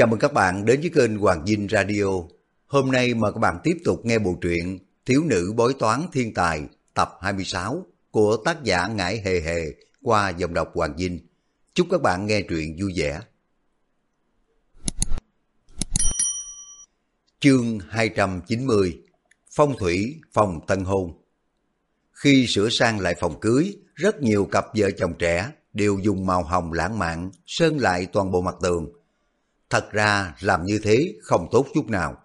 Chào mừng các bạn đến với kênh Hoàng Dinh Radio. Hôm nay mời các bạn tiếp tục nghe bộ truyện Thiếu nữ bói toán thiên tài tập 26 của tác giả Ngải Hề Hề qua dòng đọc Hoàng Dinh. Chúc các bạn nghe truyện vui vẻ. Chương 290 Phong thủy phòng tân hôn Khi sửa sang lại phòng cưới, rất nhiều cặp vợ chồng trẻ đều dùng màu hồng lãng mạn sơn lại toàn bộ mặt tường. Thật ra làm như thế không tốt chút nào,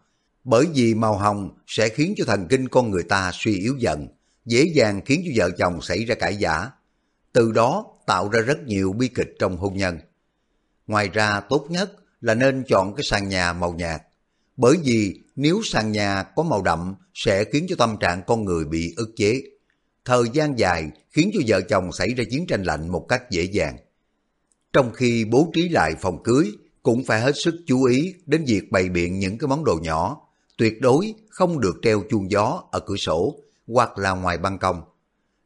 bởi vì màu hồng sẽ khiến cho thần kinh con người ta suy yếu dần, dễ dàng khiến cho vợ chồng xảy ra cãi giả. Từ đó tạo ra rất nhiều bi kịch trong hôn nhân. Ngoài ra tốt nhất là nên chọn cái sàn nhà màu nhạt, bởi vì nếu sàn nhà có màu đậm sẽ khiến cho tâm trạng con người bị ức chế. Thời gian dài khiến cho vợ chồng xảy ra chiến tranh lạnh một cách dễ dàng. Trong khi bố trí lại phòng cưới, cũng phải hết sức chú ý đến việc bày biện những cái món đồ nhỏ, tuyệt đối không được treo chuông gió ở cửa sổ hoặc là ngoài ban công.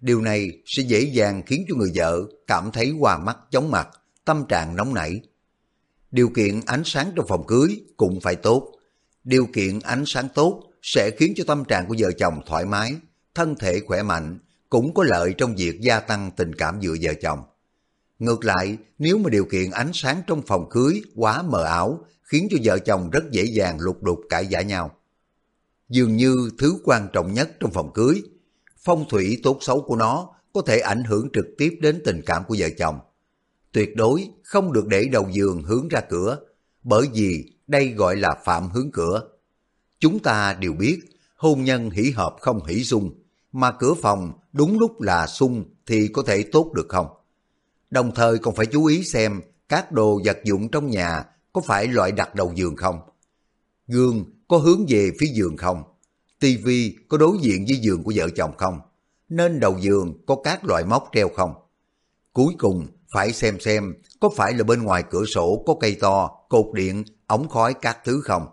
Điều này sẽ dễ dàng khiến cho người vợ cảm thấy hoa mắt chóng mặt, tâm trạng nóng nảy. Điều kiện ánh sáng trong phòng cưới cũng phải tốt. Điều kiện ánh sáng tốt sẽ khiến cho tâm trạng của vợ chồng thoải mái, thân thể khỏe mạnh, cũng có lợi trong việc gia tăng tình cảm giữa vợ chồng. Ngược lại, nếu mà điều kiện ánh sáng trong phòng cưới quá mờ ảo, khiến cho vợ chồng rất dễ dàng lục đục cãi giả nhau. Dường như thứ quan trọng nhất trong phòng cưới, phong thủy tốt xấu của nó có thể ảnh hưởng trực tiếp đến tình cảm của vợ chồng. Tuyệt đối không được để đầu giường hướng ra cửa, bởi vì đây gọi là phạm hướng cửa. Chúng ta đều biết, hôn nhân hỷ hợp không hỷ xung, mà cửa phòng đúng lúc là xung thì có thể tốt được không? Đồng thời còn phải chú ý xem các đồ vật dụng trong nhà có phải loại đặt đầu giường không? Gương có hướng về phía giường không? tivi có đối diện với giường của vợ chồng không? Nên đầu giường có các loại móc treo không? Cuối cùng phải xem xem có phải là bên ngoài cửa sổ có cây to, cột điện, ống khói các thứ không?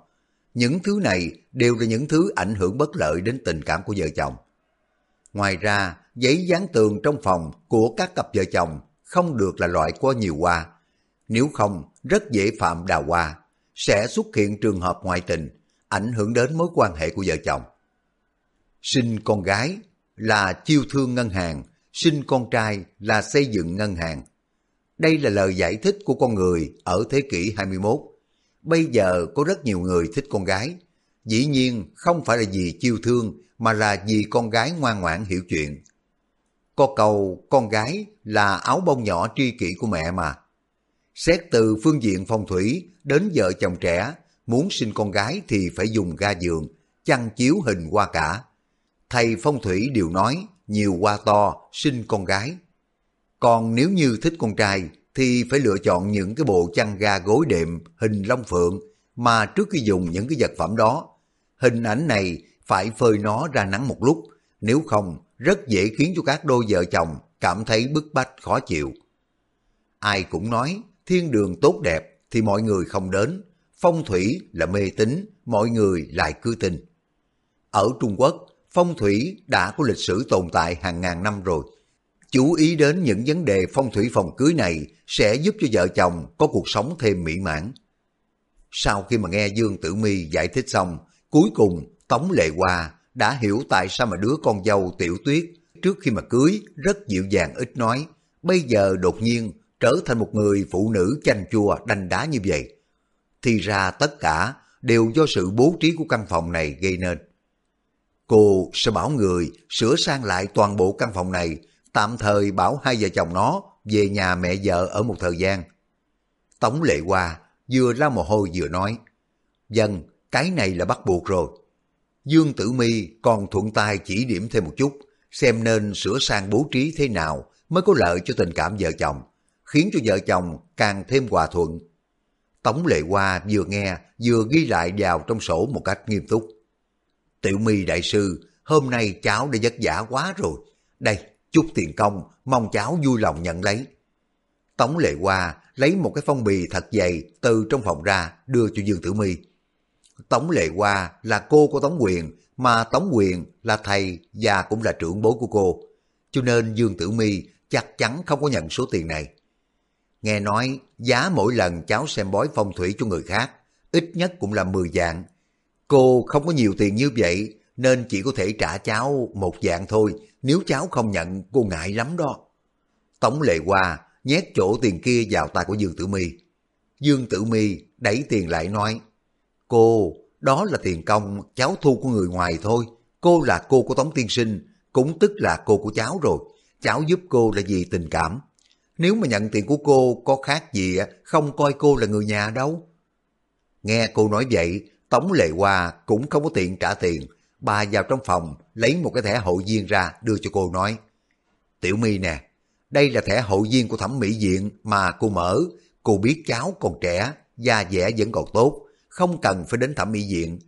Những thứ này đều là những thứ ảnh hưởng bất lợi đến tình cảm của vợ chồng. Ngoài ra, giấy dán tường trong phòng của các cặp vợ chồng không được là loại có nhiều hoa. Nếu không, rất dễ phạm đào hoa, sẽ xuất hiện trường hợp ngoại tình, ảnh hưởng đến mối quan hệ của vợ chồng. Sinh con gái là chiêu thương ngân hàng, sinh con trai là xây dựng ngân hàng. Đây là lời giải thích của con người ở thế kỷ 21. Bây giờ có rất nhiều người thích con gái. Dĩ nhiên không phải là vì chiêu thương mà là vì con gái ngoan ngoãn hiểu chuyện. Có cầu con gái là áo bông nhỏ tri kỷ của mẹ mà. Xét từ phương diện phong thủy đến vợ chồng trẻ, muốn sinh con gái thì phải dùng ga giường, chăn chiếu hình hoa cả. Thầy phong thủy đều nói nhiều hoa to, sinh con gái. Còn nếu như thích con trai thì phải lựa chọn những cái bộ chăn ga gối đệm hình long phượng mà trước khi dùng những cái vật phẩm đó. Hình ảnh này phải phơi nó ra nắng một lúc, nếu không rất dễ khiến cho các đôi vợ chồng cảm thấy bức bách khó chịu. Ai cũng nói thiên đường tốt đẹp thì mọi người không đến, phong thủy là mê tín, mọi người lại cứ tin. Ở Trung Quốc, phong thủy đã có lịch sử tồn tại hàng ngàn năm rồi. Chú ý đến những vấn đề phong thủy phòng cưới này sẽ giúp cho vợ chồng có cuộc sống thêm mỹ mãn. Sau khi mà nghe Dương Tử Mi giải thích xong, cuối cùng Tống Lệ Hoa đã hiểu tại sao mà đứa con dâu Tiểu Tuyết trước khi mà cưới rất dịu dàng ít nói, bây giờ đột nhiên trở thành một người phụ nữ chanh chua đanh đá như vậy. Thì ra tất cả đều do sự bố trí của căn phòng này gây nên. Cô sẽ bảo người sửa sang lại toàn bộ căn phòng này, tạm thời bảo hai vợ chồng nó về nhà mẹ vợ ở một thời gian. Tống lệ qua vừa ra mồ hôi vừa nói, Dân, cái này là bắt buộc rồi. Dương Tử Mi còn thuận tay chỉ điểm thêm một chút, xem nên sửa sang bố trí thế nào mới có lợi cho tình cảm vợ chồng, khiến cho vợ chồng càng thêm hòa thuận. Tống Lệ Hoa vừa nghe vừa ghi lại vào trong sổ một cách nghiêm túc. Tiểu Mi đại sư, hôm nay cháu đã vất vả quá rồi. Đây, chút tiền công, mong cháu vui lòng nhận lấy. Tống Lệ Hoa lấy một cái phong bì thật dày từ trong phòng ra đưa cho Dương Tử Mi. Tống Lệ Hoa là cô của Tống Quyền, mà Tống Quyền là thầy và cũng là trưởng bối của cô. Cho nên Dương Tử Mi chắc chắn không có nhận số tiền này. Nghe nói giá mỗi lần cháu xem bói phong thủy cho người khác, ít nhất cũng là 10 dạng. Cô không có nhiều tiền như vậy, nên chỉ có thể trả cháu một dạng thôi, nếu cháu không nhận cô ngại lắm đó. Tống lệ qua nhét chỗ tiền kia vào tay của Dương Tử Mi. Dương Tử Mi đẩy tiền lại nói, cô, đó là tiền công cháu thu của người ngoài thôi, cô là cô của Tống Tiên Sinh, cũng tức là cô của cháu rồi, cháu giúp cô là vì tình cảm. Nếu mà nhận tiền của cô có khác gì không coi cô là người nhà đâu. Nghe cô nói vậy, Tống Lệ Hoa cũng không có tiện trả tiền. Bà vào trong phòng, lấy một cái thẻ hội viên ra đưa cho cô nói. Tiểu My nè, đây là thẻ hội viên của thẩm mỹ viện mà cô mở. Cô biết cháu còn trẻ, da dẻ vẫn còn tốt, không cần phải đến thẩm mỹ viện.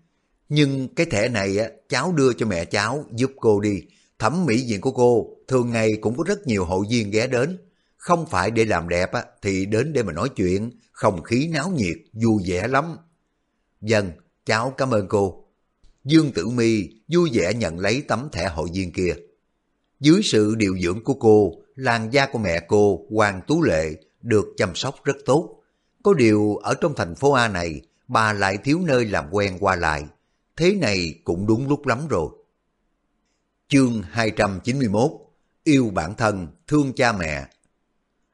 Nhưng cái thẻ này cháu đưa cho mẹ cháu giúp cô đi. Thẩm mỹ viện của cô thường ngày cũng có rất nhiều hội viên ghé đến. Không phải để làm đẹp thì đến để mà nói chuyện, không khí náo nhiệt, vui vẻ lắm. Dân, cháu cảm ơn cô. Dương Tử Mi vui vẻ nhận lấy tấm thẻ hội viên kia. Dưới sự điều dưỡng của cô, làn da của mẹ cô, Hoàng Tú Lệ, được chăm sóc rất tốt. Có điều ở trong thành phố A này, bà lại thiếu nơi làm quen qua lại. Thế này cũng đúng lúc lắm rồi. Chương 291 Yêu bản thân, thương cha mẹ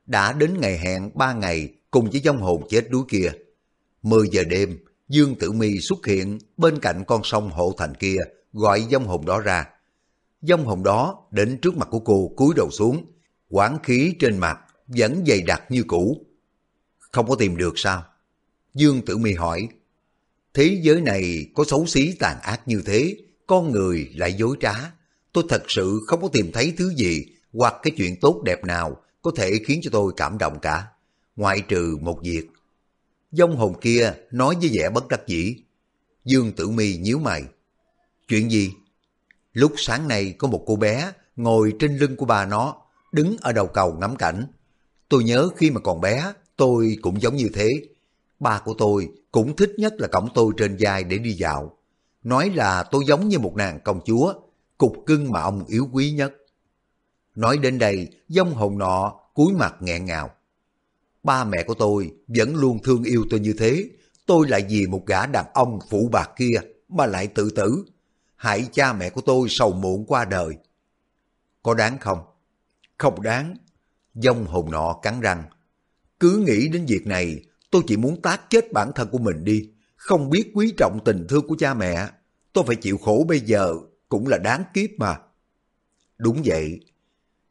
Đã đến ngày hẹn ba ngày cùng với dông hồn chết đuối kia. 10 giờ đêm, Dương Tử Mi xuất hiện bên cạnh con sông hộ thành kia, gọi dông hồn đó ra. Dông hồn đó đến trước mặt của cô cúi đầu xuống, quán khí trên mặt vẫn dày đặc như cũ. Không có tìm được sao? Dương Tử Mi hỏi. Thế giới này có xấu xí tàn ác như thế, con người lại dối trá. Tôi thật sự không có tìm thấy thứ gì hoặc cái chuyện tốt đẹp nào có thể khiến cho tôi cảm động cả. Ngoại trừ một việc Dông hồn kia nói với vẻ bất đắc dĩ. Dương Tử Mi nhíu mày. Chuyện gì? Lúc sáng nay có một cô bé ngồi trên lưng của bà nó, đứng ở đầu cầu ngắm cảnh. Tôi nhớ khi mà còn bé, tôi cũng giống như thế. Ba của tôi cũng thích nhất là cổng tôi trên vai để đi dạo. Nói là tôi giống như một nàng công chúa, cục cưng mà ông yếu quý nhất. Nói đến đây, dông hồn nọ cúi mặt nghẹn ngào. Ba mẹ của tôi vẫn luôn thương yêu tôi như thế. Tôi lại vì một gã đàn ông phụ bạc kia mà lại tự tử. Hại cha mẹ của tôi sầu muộn qua đời. Có đáng không? Không đáng. Dông hồn nọ cắn răng. Cứ nghĩ đến việc này, tôi chỉ muốn tác chết bản thân của mình đi. Không biết quý trọng tình thương của cha mẹ. Tôi phải chịu khổ bây giờ, cũng là đáng kiếp mà. Đúng vậy.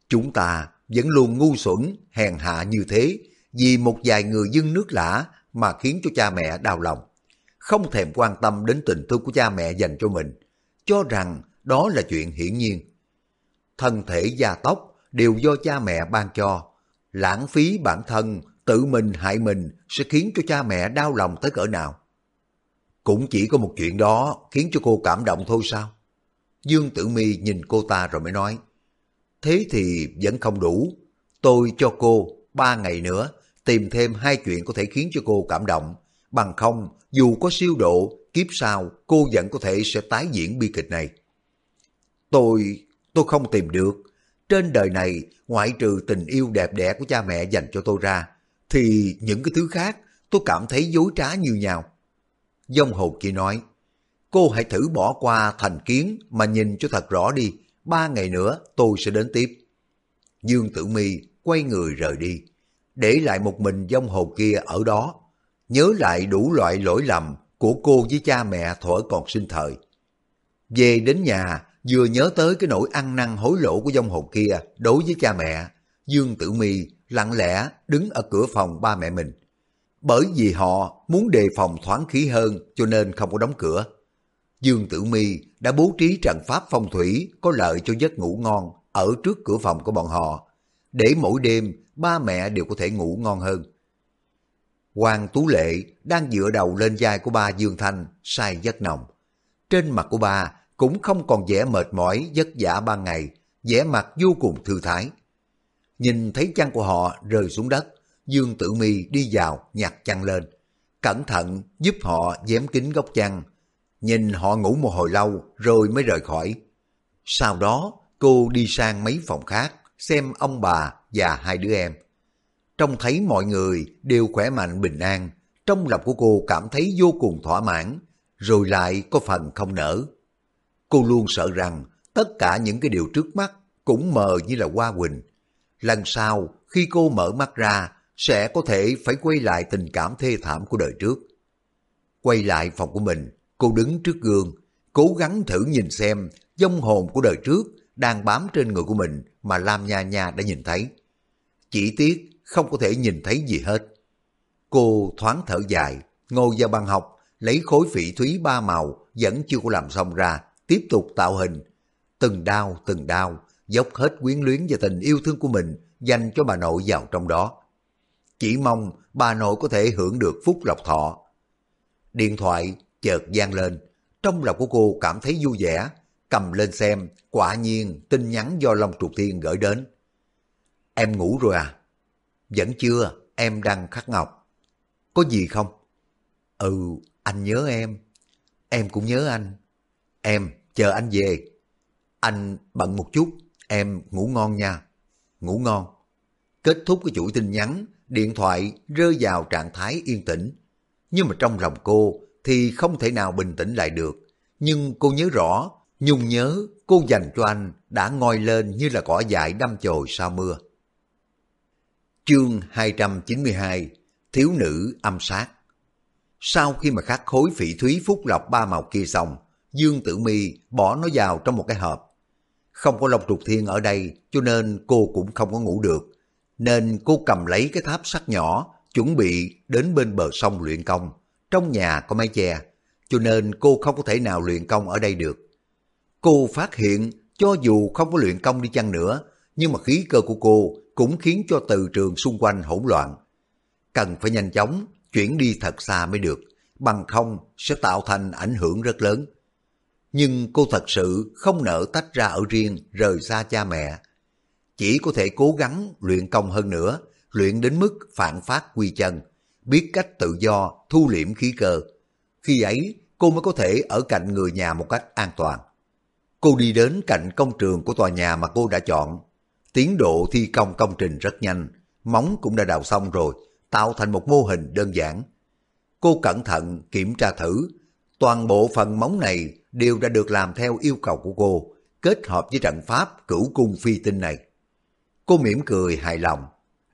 Chúng ta vẫn luôn ngu xuẩn, hèn hạ như thế, vì một vài người dân nước lã mà khiến cho cha mẹ đau lòng. Không thèm quan tâm đến tình thương của cha mẹ dành cho mình, cho rằng đó là chuyện hiển nhiên. Thân thể gia tóc đều do cha mẹ ban cho, lãng phí bản thân, tự mình hại mình sẽ khiến cho cha mẹ đau lòng tới cỡ nào. Cũng chỉ có một chuyện đó khiến cho cô cảm động thôi sao? Dương Tử Mi nhìn cô ta rồi mới nói, thế thì vẫn không đủ, tôi cho cô ba ngày nữa tìm thêm hai chuyện có thể khiến cho cô cảm động. Bằng không, dù có siêu độ, kiếp sau cô vẫn có thể sẽ tái diễn bi kịch này. Tôi, tôi không tìm được. Trên đời này, ngoại trừ tình yêu đẹp đẽ của cha mẹ dành cho tôi ra, thì những cái thứ khác tôi cảm thấy dối trá như nhau. Dông hồ kia nói, cô hãy thử bỏ qua thành kiến mà nhìn cho thật rõ đi, ba ngày nữa tôi sẽ đến tiếp. Dương Tử Mi quay người rời đi để lại một mình dông hồ kia ở đó, nhớ lại đủ loại lỗi lầm của cô với cha mẹ thuở còn sinh thời. Về đến nhà, vừa nhớ tới cái nỗi ăn năn hối lỗ của dông hồ kia đối với cha mẹ, Dương Tử Mi lặng lẽ đứng ở cửa phòng ba mẹ mình. Bởi vì họ muốn đề phòng thoáng khí hơn cho nên không có đóng cửa. Dương Tử Mi đã bố trí trận pháp phong thủy có lợi cho giấc ngủ ngon ở trước cửa phòng của bọn họ, để mỗi đêm ba mẹ đều có thể ngủ ngon hơn. Hoàng Tú Lệ đang dựa đầu lên vai của ba Dương Thanh, say giấc nồng. Trên mặt của ba cũng không còn vẻ mệt mỏi vất vả ban ngày, vẻ mặt vô cùng thư thái. Nhìn thấy chăn của họ rơi xuống đất, Dương Tử Mi đi vào nhặt chăn lên, cẩn thận giúp họ dém kín góc chăn, nhìn họ ngủ một hồi lâu rồi mới rời khỏi. Sau đó cô đi sang mấy phòng khác, xem ông bà và hai đứa em. Trông thấy mọi người đều khỏe mạnh bình an, trong lòng của cô cảm thấy vô cùng thỏa mãn, rồi lại có phần không nở. Cô luôn sợ rằng tất cả những cái điều trước mắt cũng mờ như là hoa quỳnh. Lần sau, khi cô mở mắt ra, sẽ có thể phải quay lại tình cảm thê thảm của đời trước. Quay lại phòng của mình, cô đứng trước gương, cố gắng thử nhìn xem dông hồn của đời trước đang bám trên người của mình mà Lam Nha Nha đã nhìn thấy. Chỉ tiếc không có thể nhìn thấy gì hết. Cô thoáng thở dài, ngồi vào bàn học, lấy khối phỉ thúy ba màu vẫn chưa có làm xong ra, tiếp tục tạo hình. Từng đau, từng đau, dốc hết quyến luyến và tình yêu thương của mình dành cho bà nội vào trong đó. Chỉ mong bà nội có thể hưởng được phúc lộc thọ. Điện thoại chợt gian lên, trong lòng của cô cảm thấy vui vẻ, cầm lên xem, quả nhiên tin nhắn do Long Trục Thiên gửi đến. Em ngủ rồi à? Vẫn chưa, em đang khắc ngọc. Có gì không? Ừ, anh nhớ em. Em cũng nhớ anh. Em, chờ anh về. Anh bận một chút, em ngủ ngon nha. Ngủ ngon. Kết thúc cái chuỗi tin nhắn, điện thoại rơi vào trạng thái yên tĩnh. Nhưng mà trong lòng cô thì không thể nào bình tĩnh lại được. Nhưng cô nhớ rõ, nhung nhớ cô dành cho anh đã ngoi lên như là cỏ dại đâm chồi sau mưa. Chương 292 Thiếu nữ âm sát Sau khi mà khắc khối phỉ thúy phúc lộc ba màu kia xong, Dương Tử Mi bỏ nó vào trong một cái hộp. Không có Long Trục Thiên ở đây cho nên cô cũng không có ngủ được. Nên cô cầm lấy cái tháp sắt nhỏ chuẩn bị đến bên bờ sông luyện công. Trong nhà có mái che cho nên cô không có thể nào luyện công ở đây được. Cô phát hiện cho dù không có luyện công đi chăng nữa nhưng mà khí cơ của cô cũng khiến cho từ trường xung quanh hỗn loạn. Cần phải nhanh chóng chuyển đi thật xa mới được, bằng không sẽ tạo thành ảnh hưởng rất lớn. Nhưng cô thật sự không nỡ tách ra ở riêng, rời xa cha mẹ. Chỉ có thể cố gắng luyện công hơn nữa, luyện đến mức phản phát quy chân, biết cách tự do, thu liễm khí cơ. Khi ấy, cô mới có thể ở cạnh người nhà một cách an toàn. Cô đi đến cạnh công trường của tòa nhà mà cô đã chọn, Tiến độ thi công công trình rất nhanh, móng cũng đã đào xong rồi, tạo thành một mô hình đơn giản. Cô cẩn thận kiểm tra thử, toàn bộ phần móng này đều đã được làm theo yêu cầu của cô, kết hợp với trận pháp cửu cung phi tinh này. Cô mỉm cười hài lòng,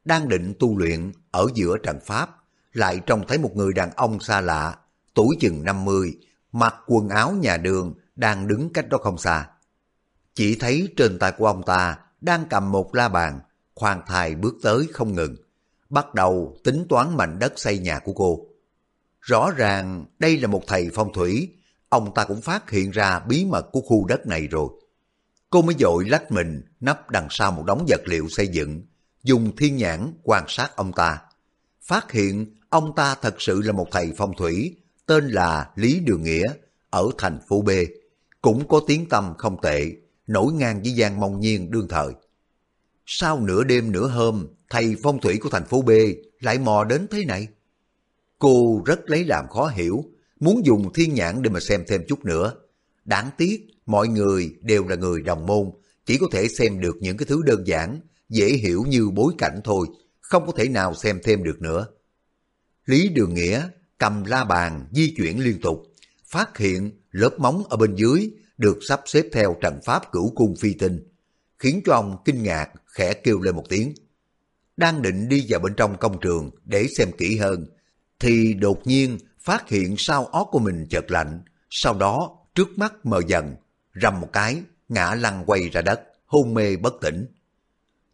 đang định tu luyện ở giữa trận pháp, lại trông thấy một người đàn ông xa lạ, tuổi chừng 50, mặc quần áo nhà đường, đang đứng cách đó không xa. Chỉ thấy trên tay của ông ta đang cầm một la bàn, khoan thai bước tới không ngừng, bắt đầu tính toán mảnh đất xây nhà của cô. Rõ ràng đây là một thầy phong thủy, ông ta cũng phát hiện ra bí mật của khu đất này rồi. Cô mới dội lách mình nấp đằng sau một đống vật liệu xây dựng, dùng thiên nhãn quan sát ông ta. Phát hiện ông ta thật sự là một thầy phong thủy, tên là Lý Đường Nghĩa, ở thành phố B. Cũng có tiếng tâm không tệ, nổi ngang với Giang Mông Nhiên đương thời. Sau nửa đêm nửa hôm, thầy phong thủy của thành phố B lại mò đến thế này. Cô rất lấy làm khó hiểu, muốn dùng thiên nhãn để mà xem thêm chút nữa. Đáng tiếc, mọi người đều là người đồng môn, chỉ có thể xem được những cái thứ đơn giản, dễ hiểu như bối cảnh thôi, không có thể nào xem thêm được nữa. Lý Đường Nghĩa cầm la bàn di chuyển liên tục, phát hiện lớp móng ở bên dưới được sắp xếp theo trận pháp cửu cung phi tinh, khiến cho ông kinh ngạc khẽ kêu lên một tiếng. Đang định đi vào bên trong công trường để xem kỹ hơn, thì đột nhiên phát hiện sau óc của mình chợt lạnh, sau đó trước mắt mờ dần, rầm một cái, ngã lăn quay ra đất, hôn mê bất tỉnh.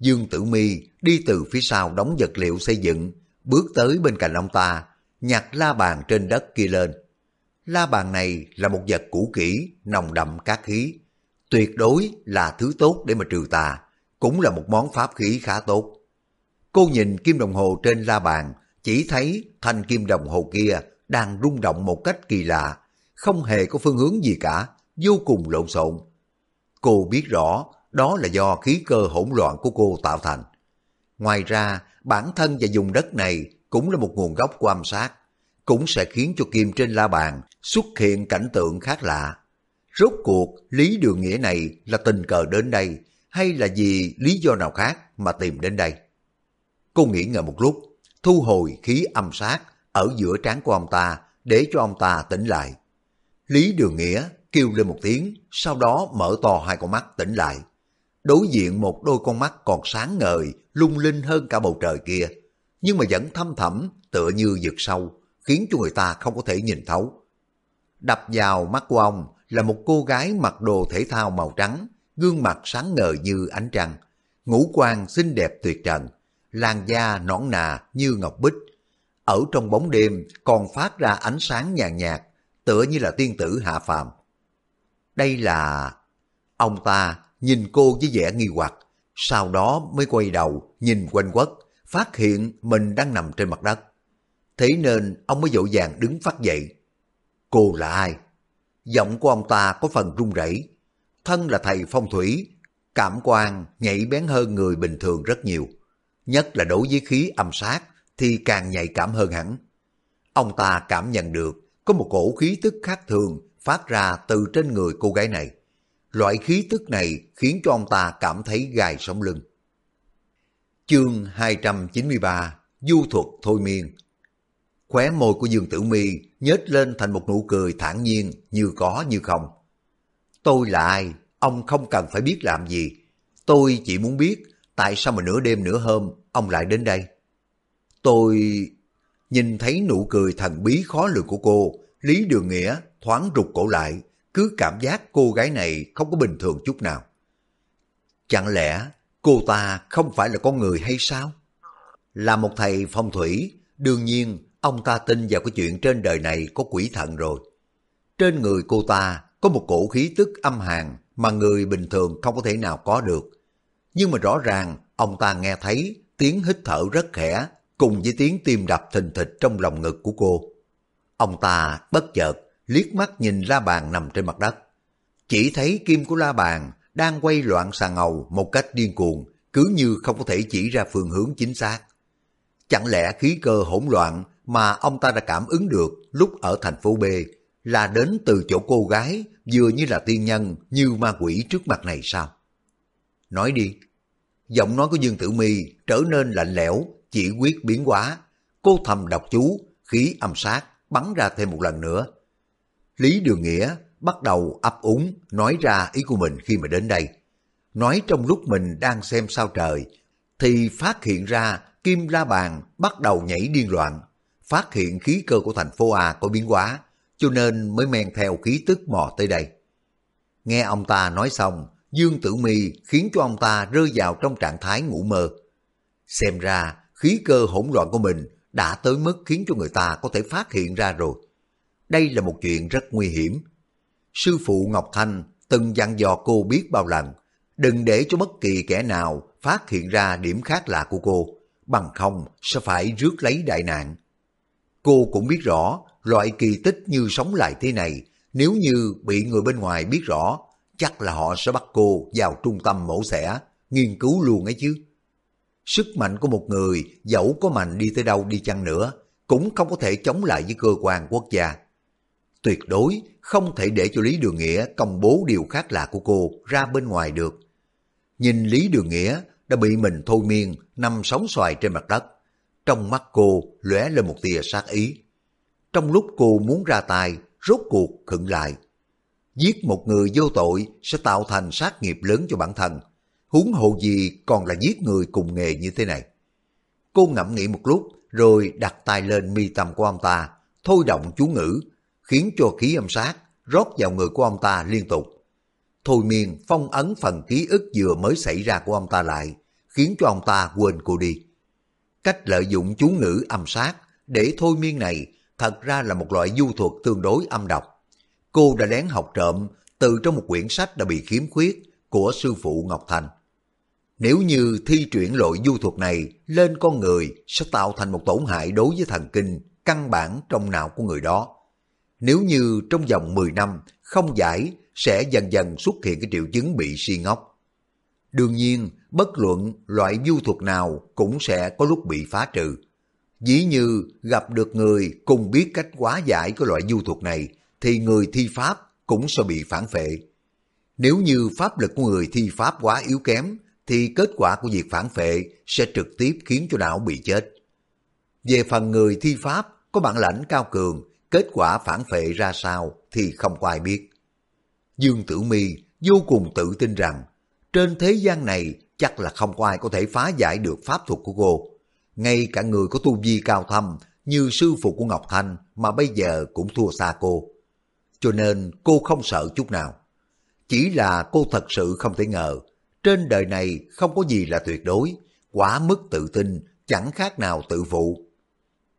Dương Tử Mi đi từ phía sau đóng vật liệu xây dựng, bước tới bên cạnh ông ta, nhặt la bàn trên đất kia lên, La bàn này là một vật cũ kỹ, nồng đậm cát khí. Tuyệt đối là thứ tốt để mà trừ tà, cũng là một món pháp khí khá tốt. Cô nhìn kim đồng hồ trên la bàn, chỉ thấy thanh kim đồng hồ kia đang rung động một cách kỳ lạ, không hề có phương hướng gì cả, vô cùng lộn xộn. Cô biết rõ đó là do khí cơ hỗn loạn của cô tạo thành. Ngoài ra, bản thân và dùng đất này cũng là một nguồn gốc của âm sát, cũng sẽ khiến cho kim trên la bàn xuất hiện cảnh tượng khác lạ. Rốt cuộc Lý Đường Nghĩa này là tình cờ đến đây hay là vì lý do nào khác mà tìm đến đây? Cô nghĩ ngợi một lúc, thu hồi khí âm sát ở giữa trán của ông ta để cho ông ta tỉnh lại. Lý Đường Nghĩa kêu lên một tiếng, sau đó mở to hai con mắt tỉnh lại. Đối diện một đôi con mắt còn sáng ngời, lung linh hơn cả bầu trời kia, nhưng mà vẫn thâm thẳm tựa như vực sâu, khiến cho người ta không có thể nhìn thấu. Đập vào mắt của ông là một cô gái mặc đồ thể thao màu trắng, gương mặt sáng ngời như ánh trăng, ngũ quan xinh đẹp tuyệt trần, làn da nõn nà như ngọc bích. Ở trong bóng đêm còn phát ra ánh sáng nhàn nhạt, tựa như là tiên tử hạ phàm. Đây là... Ông ta nhìn cô với vẻ nghi hoặc, sau đó mới quay đầu nhìn quanh quất, phát hiện mình đang nằm trên mặt đất. Thế nên ông mới dội vàng đứng phát dậy. Cô là ai? Giọng của ông ta có phần run rẩy. Thân là thầy phong thủy, cảm quan nhạy bén hơn người bình thường rất nhiều. Nhất là đối với khí âm sát thì càng nhạy cảm hơn hẳn. Ông ta cảm nhận được có một cổ khí tức khác thường phát ra từ trên người cô gái này. Loại khí tức này khiến cho ông ta cảm thấy gài sống lưng. Chương 293 Du thuật thôi miên Khóe môi của Dương Tử Mi nhếch lên thành một nụ cười thản nhiên như có như không. Tôi là ai? Ông không cần phải biết làm gì. Tôi chỉ muốn biết tại sao mà nửa đêm nửa hôm ông lại đến đây. Tôi nhìn thấy nụ cười thần bí khó lường của cô, Lý Đường Nghĩa thoáng rụt cổ lại, cứ cảm giác cô gái này không có bình thường chút nào. Chẳng lẽ cô ta không phải là con người hay sao? Là một thầy phong thủy, đương nhiên ông ta tin vào cái chuyện trên đời này có quỷ thần rồi. Trên người cô ta có một cổ khí tức âm hàn mà người bình thường không có thể nào có được. Nhưng mà rõ ràng ông ta nghe thấy tiếng hít thở rất khẽ cùng với tiếng tim đập thình thịch trong lòng ngực của cô. Ông ta bất chợt liếc mắt nhìn la bàn nằm trên mặt đất. Chỉ thấy kim của la bàn đang quay loạn xà ngầu một cách điên cuồng, cứ như không có thể chỉ ra phương hướng chính xác. Chẳng lẽ khí cơ hỗn loạn mà ông ta đã cảm ứng được lúc ở thành phố B là đến từ chỗ cô gái vừa như là tiên nhân như ma quỷ trước mặt này sao? Nói đi. Giọng nói của Dương Tử Mi trở nên lạnh lẽo, chỉ quyết biến hóa. Cô thầm đọc chú, khí âm sát, bắn ra thêm một lần nữa. Lý Đường Nghĩa bắt đầu ấp úng nói ra ý của mình khi mà đến đây. Nói trong lúc mình đang xem sao trời, thì phát hiện ra Kim La Bàn bắt đầu nhảy điên loạn, phát hiện khí cơ của thành phố A có biến hóa, cho nên mới men theo khí tức mò tới đây. Nghe ông ta nói xong, Dương Tử Mi khiến cho ông ta rơi vào trong trạng thái ngủ mơ. Xem ra, khí cơ hỗn loạn của mình đã tới mức khiến cho người ta có thể phát hiện ra rồi. Đây là một chuyện rất nguy hiểm. Sư phụ Ngọc Thanh từng dặn dò cô biết bao lần, đừng để cho bất kỳ kẻ nào phát hiện ra điểm khác lạ của cô, bằng không sẽ phải rước lấy đại nạn. Cô cũng biết rõ, loại kỳ tích như sống lại thế này, nếu như bị người bên ngoài biết rõ, chắc là họ sẽ bắt cô vào trung tâm mổ xẻ, nghiên cứu luôn ấy chứ. Sức mạnh của một người, dẫu có mạnh đi tới đâu đi chăng nữa, cũng không có thể chống lại với cơ quan quốc gia. Tuyệt đối không thể để cho Lý Đường Nghĩa công bố điều khác lạ của cô ra bên ngoài được. Nhìn Lý Đường Nghĩa đã bị mình thôi miên nằm sóng xoài trên mặt đất. Trong mắt cô lóe lên một tia sát ý. Trong lúc cô muốn ra tay, rốt cuộc khựng lại. Giết một người vô tội sẽ tạo thành sát nghiệp lớn cho bản thân. Huống hồ gì còn là giết người cùng nghề như thế này. Cô ngẫm nghĩ một lúc rồi đặt tay lên mi tâm của ông ta, thôi động chú ngữ, khiến cho khí âm sát rót vào người của ông ta liên tục. Thôi miên phong ấn phần ký ức vừa mới xảy ra của ông ta lại, khiến cho ông ta quên cô đi. Cách lợi dụng chú ngữ âm sát để thôi miên này thật ra là một loại du thuật tương đối âm độc. Cô đã lén học trộm từ trong một quyển sách đã bị khiếm khuyết của sư phụ Ngọc Thành. Nếu như thi chuyển loại du thuật này lên con người sẽ tạo thành một tổn hại đối với thần kinh căn bản trong não của người đó. Nếu như trong vòng 10 năm không giải sẽ dần dần xuất hiện cái triệu chứng bị si ngốc. Đương nhiên, bất luận loại du thuật nào cũng sẽ có lúc bị phá trừ. Dĩ như gặp được người cùng biết cách hóa giải của loại du thuật này, thì người thi pháp cũng sẽ bị phản phệ. Nếu như pháp lực của người thi pháp quá yếu kém, thì kết quả của việc phản phệ sẽ trực tiếp khiến cho não bị chết. Về phần người thi pháp có bản lãnh cao cường, kết quả phản phệ ra sao thì không có ai biết. Dương Tử Mi vô cùng tự tin rằng trên thế gian này chắc là không có ai có thể phá giải được pháp thuật của cô. Ngay cả người có tu vi cao thâm như sư phụ của Ngọc Thanh mà bây giờ cũng thua xa cô. Cho nên cô không sợ chút nào. Chỉ là cô thật sự không thể ngờ, trên đời này không có gì là tuyệt đối, quá mức tự tin, chẳng khác nào tự phụ.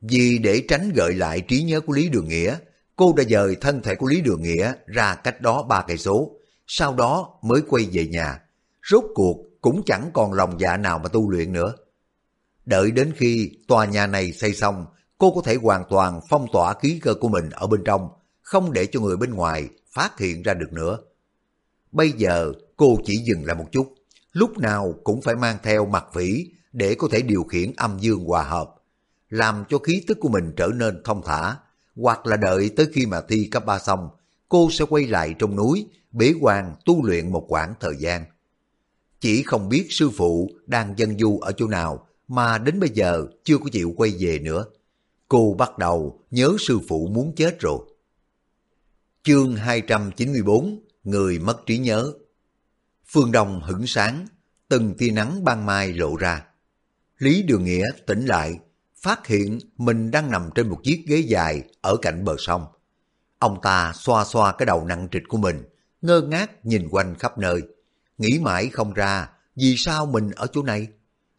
Vì để tránh gợi lại trí nhớ của Lý Đường Nghĩa, cô đã dời thân thể của Lý Đường Nghĩa ra cách đó ba cây số, sau đó mới quay về nhà. Rốt cuộc cũng chẳng còn lòng dạ nào mà tu luyện nữa. Đợi đến khi tòa nhà này xây xong, cô có thể hoàn toàn phong tỏa khí cơ của mình ở bên trong, không để cho người bên ngoài phát hiện ra được nữa. Bây giờ cô chỉ dừng lại một chút, lúc nào cũng phải mang theo mặt vĩ để có thể điều khiển âm dương hòa hợp, làm cho khí tức của mình trở nên thông thả, hoặc là đợi tới khi mà thi cấp 3 xong, cô sẽ quay lại trong núi, bế quan tu luyện một quãng thời gian. Chỉ không biết sư phụ đang dân du ở chỗ nào mà đến bây giờ chưa có chịu quay về nữa. Cô bắt đầu nhớ sư phụ muốn chết rồi. Chương 294 Người mất trí nhớ Phương Đông hững sáng, từng tia nắng ban mai lộ ra. Lý Đường Nghĩa tỉnh lại, phát hiện mình đang nằm trên một chiếc ghế dài ở cạnh bờ sông. Ông ta xoa xoa cái đầu nặng trịch của mình, ngơ ngác nhìn quanh khắp nơi. Nghĩ mãi không ra vì sao mình ở chỗ này,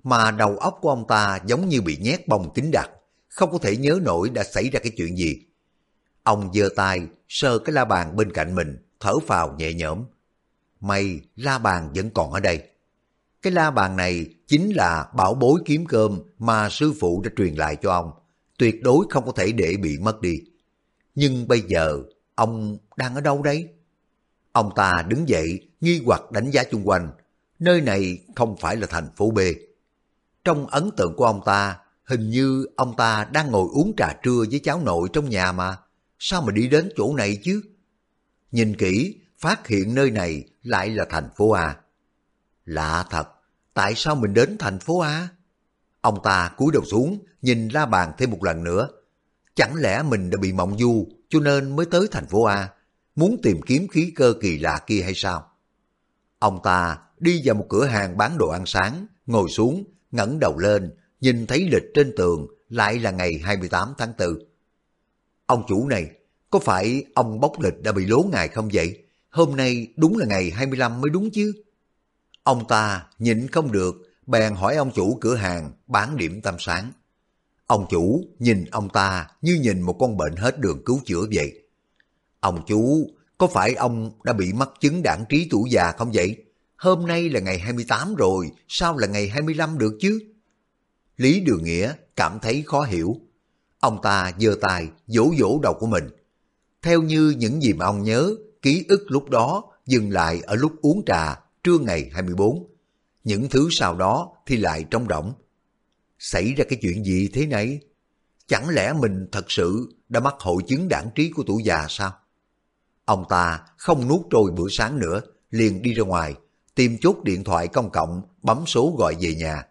mà đầu óc của ông ta giống như bị nhét bông kính đặc, không có thể nhớ nổi đã xảy ra cái chuyện gì. Ông giơ tay sờ cái la bàn bên cạnh mình, thở phào nhẹ nhõm. May la bàn vẫn còn ở đây. Cái la bàn này chính là bảo bối kiếm cơm mà sư phụ đã truyền lại cho ông. Tuyệt đối không có thể để bị mất đi. Nhưng bây giờ, ông đang ở đâu đấy? Ông ta đứng dậy, nghi hoặc đánh giá chung quanh. Nơi này không phải là thành phố B. Trong ấn tượng của ông ta, hình như ông ta đang ngồi uống trà trưa với cháu nội trong nhà mà. Sao mà đi đến chỗ này chứ? Nhìn kỹ, phát hiện nơi này lại là thành phố A. Lạ thật, tại sao mình đến thành phố A? Ông ta cúi đầu xuống, nhìn la bàn thêm một lần nữa. Chẳng lẽ mình đã bị mộng du cho nên mới tới thành phố A, muốn tìm kiếm khí cơ kỳ lạ kia hay sao? Ông ta đi vào một cửa hàng bán đồ ăn sáng, ngồi xuống, ngẩng đầu lên, nhìn thấy lịch trên tường lại là ngày 28 tháng 4. Ông chủ này, có phải ông bốc lịch đã bị lố ngày không vậy? Hôm nay đúng là ngày 25 mới đúng chứ? Ông ta nhịn không được, bèn hỏi ông chủ cửa hàng bán điểm tâm sáng. Ông chủ nhìn ông ta như nhìn một con bệnh hết đường cứu chữa vậy. Ông chú, có phải ông đã bị mắc chứng đảng trí tuổi già không vậy? Hôm nay là ngày 28 rồi, sao là ngày 25 được chứ? Lý Đường Nghĩa cảm thấy khó hiểu. Ông ta giơ tay vỗ vỗ đầu của mình. Theo như những gì mà ông nhớ, ký ức lúc đó dừng lại ở lúc uống trà trưa ngày 24. Những thứ sau đó thì lại trống rỗng. Xảy ra cái chuyện gì thế này? Chẳng lẽ mình thật sự đã mắc hội chứng đảng trí của tuổi già sao? Ông ta không nuốt trôi bữa sáng nữa, liền đi ra ngoài, tìm chốt điện thoại công cộng, bấm số gọi về nhà.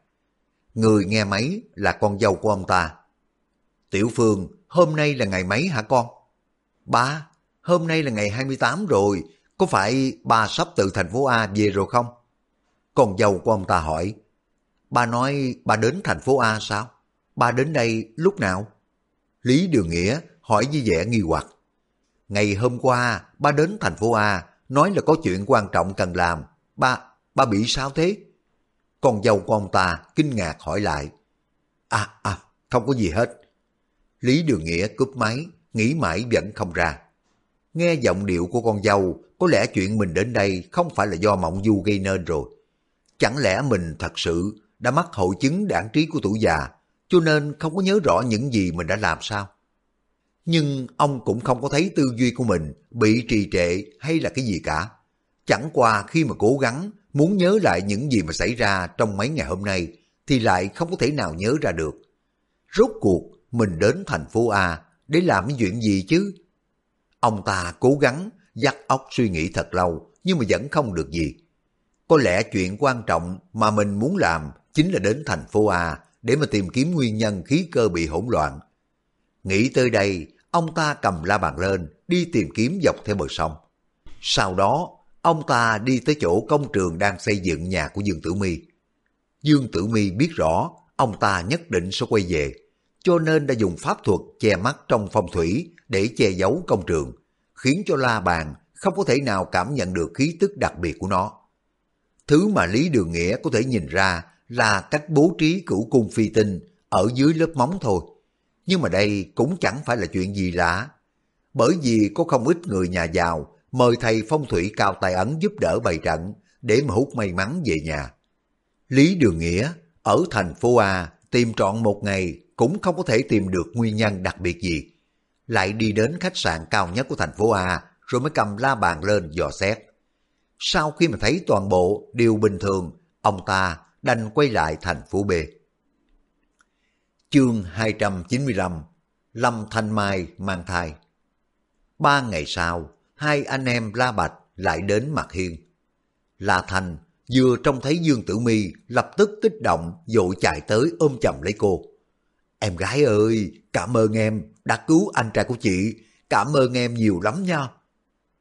Người nghe máy là con dâu của ông ta. Tiểu Phương, hôm nay là ngày mấy hả con? Ba, hôm nay là ngày 28 rồi, có phải ba sắp từ thành phố A về rồi không? Con dâu của ông ta hỏi. Ba nói ba đến thành phố A sao? Ba đến đây lúc nào? Lý Đường Nghĩa hỏi với vẻ nghi hoặc. Ngày hôm qua, ba đến thành phố A, nói là có chuyện quan trọng cần làm. Ba, ba bị sao thế? Con dâu của ông ta kinh ngạc hỏi lại. À, à, không có gì hết. Lý Đường Nghĩa cúp máy, nghĩ mãi vẫn không ra. Nghe giọng điệu của con dâu, có lẽ chuyện mình đến đây không phải là do mộng du gây nên rồi. Chẳng lẽ mình thật sự đã mắc hội chứng đảng trí của tuổi già, cho nên không có nhớ rõ những gì mình đã làm sao? Nhưng ông cũng không có thấy tư duy của mình bị trì trệ hay là cái gì cả. Chẳng qua khi mà cố gắng muốn nhớ lại những gì mà xảy ra trong mấy ngày hôm nay thì lại không có thể nào nhớ ra được. Rốt cuộc mình đến thành phố A để làm cái chuyện gì chứ? Ông ta cố gắng dắt óc suy nghĩ thật lâu nhưng mà vẫn không được gì. Có lẽ chuyện quan trọng mà mình muốn làm chính là đến thành phố A để mà tìm kiếm nguyên nhân khí cơ bị hỗn loạn. Nghĩ tới đây, ông ta cầm la bàn lên, đi tìm kiếm dọc theo bờ sông. Sau đó, ông ta đi tới chỗ công trường đang xây dựng nhà của Dương Tử Mi. Dương Tử Mi biết rõ ông ta nhất định sẽ quay về, cho nên đã dùng pháp thuật che mắt trong phong thủy để che giấu công trường, khiến cho la bàn không có thể nào cảm nhận được khí tức đặc biệt của nó. Thứ mà Lý Đường Nghĩa có thể nhìn ra là cách bố trí cửu cung phi tinh ở dưới lớp móng thôi. Nhưng mà đây cũng chẳng phải là chuyện gì lạ. Bởi vì có không ít người nhà giàu mời thầy phong thủy cao tài ấn giúp đỡ bày trận để mà hút may mắn về nhà. Lý Đường Nghĩa ở thành phố A tìm trọn một ngày cũng không có thể tìm được nguyên nhân đặc biệt gì. Lại đi đến khách sạn cao nhất của thành phố A rồi mới cầm la bàn lên dò xét. Sau khi mà thấy toàn bộ đều bình thường, ông ta đành quay lại thành phố B. Chương 295 Lâm Thanh Mai mang thai Ba ngày sau, hai anh em La Bạch lại đến Mạc Hiên. La Thành vừa trông thấy Dương Tử Mi lập tức kích động dội chạy tới ôm chầm lấy cô. Em gái ơi, cảm ơn em đã cứu anh trai của chị, cảm ơn em nhiều lắm nha.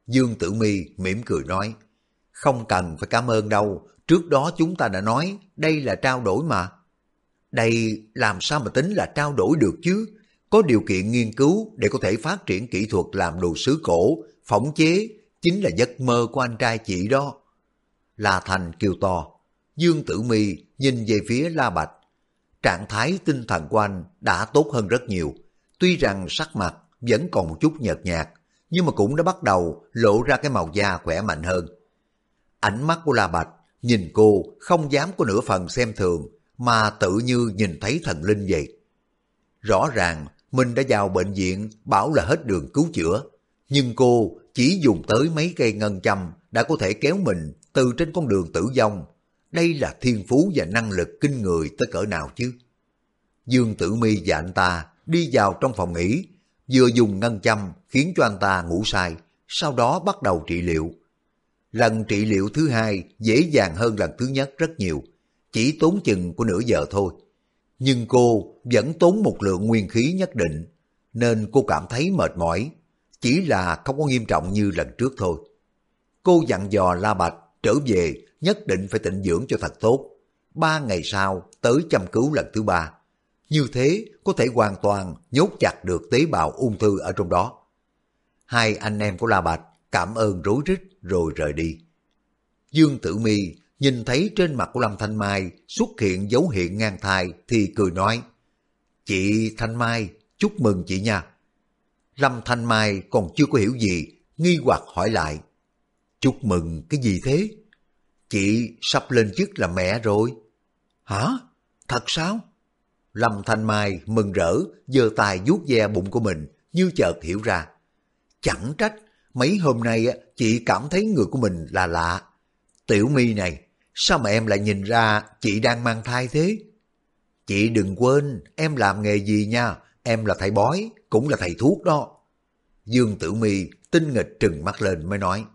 Dương Tử Mi mỉm cười nói, không cần phải cảm ơn đâu, trước đó chúng ta đã nói đây là trao đổi mà. Đây làm sao mà tính là trao đổi được chứ? Có điều kiện nghiên cứu để có thể phát triển kỹ thuật làm đồ sứ cổ, phỏng chế, chính là giấc mơ của anh trai chị đó. La Thành kêu to, Dương Tử Mi nhìn về phía La Bạch. Trạng thái tinh thần của anh đã tốt hơn rất nhiều, tuy rằng sắc mặt vẫn còn một chút nhợt nhạt, nhưng mà cũng đã bắt đầu lộ ra cái màu da khỏe mạnh hơn. Ánh mắt của La Bạch nhìn cô không dám có nửa phần xem thường, mà tự như nhìn thấy thần linh vậy. Rõ ràng mình đã vào bệnh viện bảo là hết đường cứu chữa, nhưng cô chỉ dùng tới mấy cây ngân châm đã có thể kéo mình từ trên con đường tử vong. Đây là thiên phú và năng lực kinh người tới cỡ nào chứ? Dương Tử Mi và anh ta đi vào trong phòng nghỉ, vừa dùng ngân châm khiến cho anh ta ngủ sai, sau đó bắt đầu trị liệu. Lần trị liệu thứ hai dễ dàng hơn lần thứ nhất rất nhiều, chỉ tốn chừng của nửa giờ thôi. Nhưng cô vẫn tốn một lượng nguyên khí nhất định, nên cô cảm thấy mệt mỏi, chỉ là không có nghiêm trọng như lần trước thôi. Cô dặn dò La Bạch trở về nhất định phải tịnh dưỡng cho thật tốt. Ba ngày sau tới chăm cứu lần thứ ba. Như thế có thể hoàn toàn nhốt chặt được tế bào ung thư ở trong đó. Hai anh em của La Bạch cảm ơn rối rít rồi rời đi. Dương Tử Mi nhìn thấy trên mặt của Lâm Thanh Mai xuất hiện dấu hiệu ngang thai thì cười nói Chị Thanh Mai, chúc mừng chị nha. Lâm Thanh Mai còn chưa có hiểu gì, nghi hoặc hỏi lại Chúc mừng cái gì thế? Chị sắp lên chức là mẹ rồi. Hả? Thật sao? Lâm Thanh Mai mừng rỡ, giơ tay vuốt ve bụng của mình, như chợt hiểu ra. Chẳng trách, mấy hôm nay chị cảm thấy người của mình là lạ. Tiểu My này, sao mà em lại nhìn ra chị đang mang thai thế? Chị đừng quên, em làm nghề gì nha, em là thầy bói, cũng là thầy thuốc đó. Dương Tử My tinh nghịch trừng mắt lên mới nói.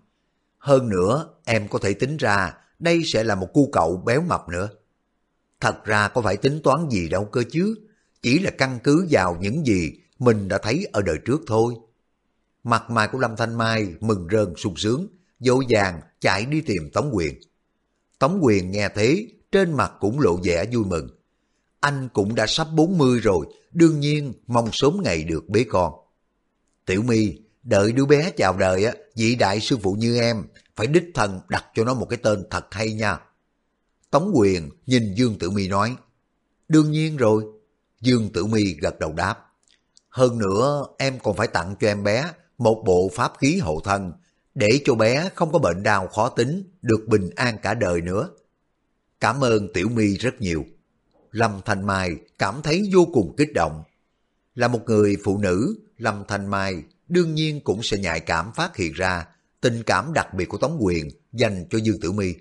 Hơn nữa, em có thể tính ra đây sẽ là một cu cậu béo mập nữa. Thật ra có phải tính toán gì đâu cơ chứ, chỉ là căn cứ vào những gì mình đã thấy ở đời trước thôi. Mặt mày của Lâm Thanh Mai mừng rơn sung sướng, dỗ dàng chạy đi tìm Tống Quyền. Tống Quyền nghe thế, trên mặt cũng lộ vẻ vui mừng. Anh cũng đã sắp 40 rồi, đương nhiên mong sớm ngày được bế con. Tiểu My, đợi đứa bé chào đời á, vị đại sư phụ như em, phải đích thân đặt cho nó một cái tên thật hay nha. Tống quyền nhìn Dương Tử Mi nói, đương nhiên rồi. Dương Tử Mi gật đầu đáp. Hơn nữa em còn phải tặng cho em bé một bộ pháp khí hộ thân, để cho bé không có bệnh đau khó tính, được bình an cả đời nữa. Cảm ơn Tiểu My rất nhiều. Lâm Thanh Mai cảm thấy vô cùng kích động. Là một người phụ nữ, Lâm Thanh Mai đương nhiên cũng sẽ nhạy cảm phát hiện ra tình cảm đặc biệt của Tống Quyền dành cho Dương Tử Mi.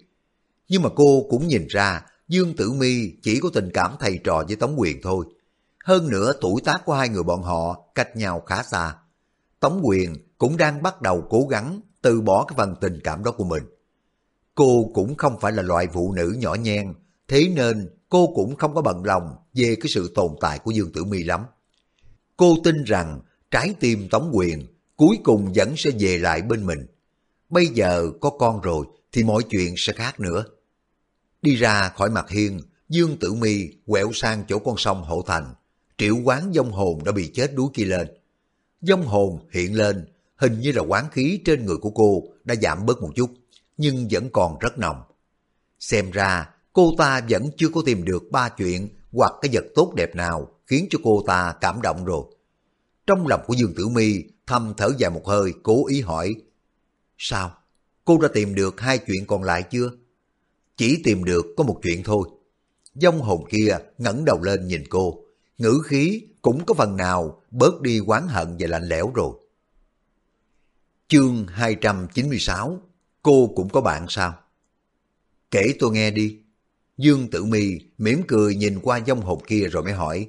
Nhưng mà cô cũng nhìn ra Dương Tử Mi chỉ có tình cảm thầy trò với Tống Quyền thôi. Hơn nữa tuổi tác của hai người bọn họ cách nhau khá xa. Tống Quyền cũng đang bắt đầu cố gắng từ bỏ cái phần tình cảm đó của mình. Cô cũng không phải là loại phụ nữ nhỏ nhen, thế nên cô cũng không có bận lòng về cái sự tồn tại của Dương Tử Mi lắm. cô tin rằng trái tim Tống Quyền cuối cùng vẫn sẽ về lại bên mình. Bây giờ có con rồi thì mọi chuyện sẽ khác nữa. Đi ra khỏi mặt hiên, Dương Tử Mi quẹo sang chỗ con sông Hậu Thành, triệu quán dông hồn đã bị chết đuối kia lên. Dông hồn hiện lên, hình như là quán khí trên người của cô đã giảm bớt một chút, nhưng vẫn còn rất nồng. Xem ra cô ta vẫn chưa có tìm được ba chuyện hoặc cái vật tốt đẹp nào khiến cho cô ta cảm động rồi. Trong lòng của Dương Tử Mi thầm thở dài một hơi cố ý hỏi Sao? Cô đã tìm được hai chuyện còn lại chưa? Chỉ tìm được có một chuyện thôi. Dông hồn kia ngẩng đầu lên nhìn cô, ngữ khí cũng có phần nào bớt đi oán hận và lạnh lẽo rồi. Chương 296 Cô cũng có bạn sao? Kể tôi nghe đi. Dương Tử Mi mỉm cười nhìn qua dông hồn kia rồi mới hỏi.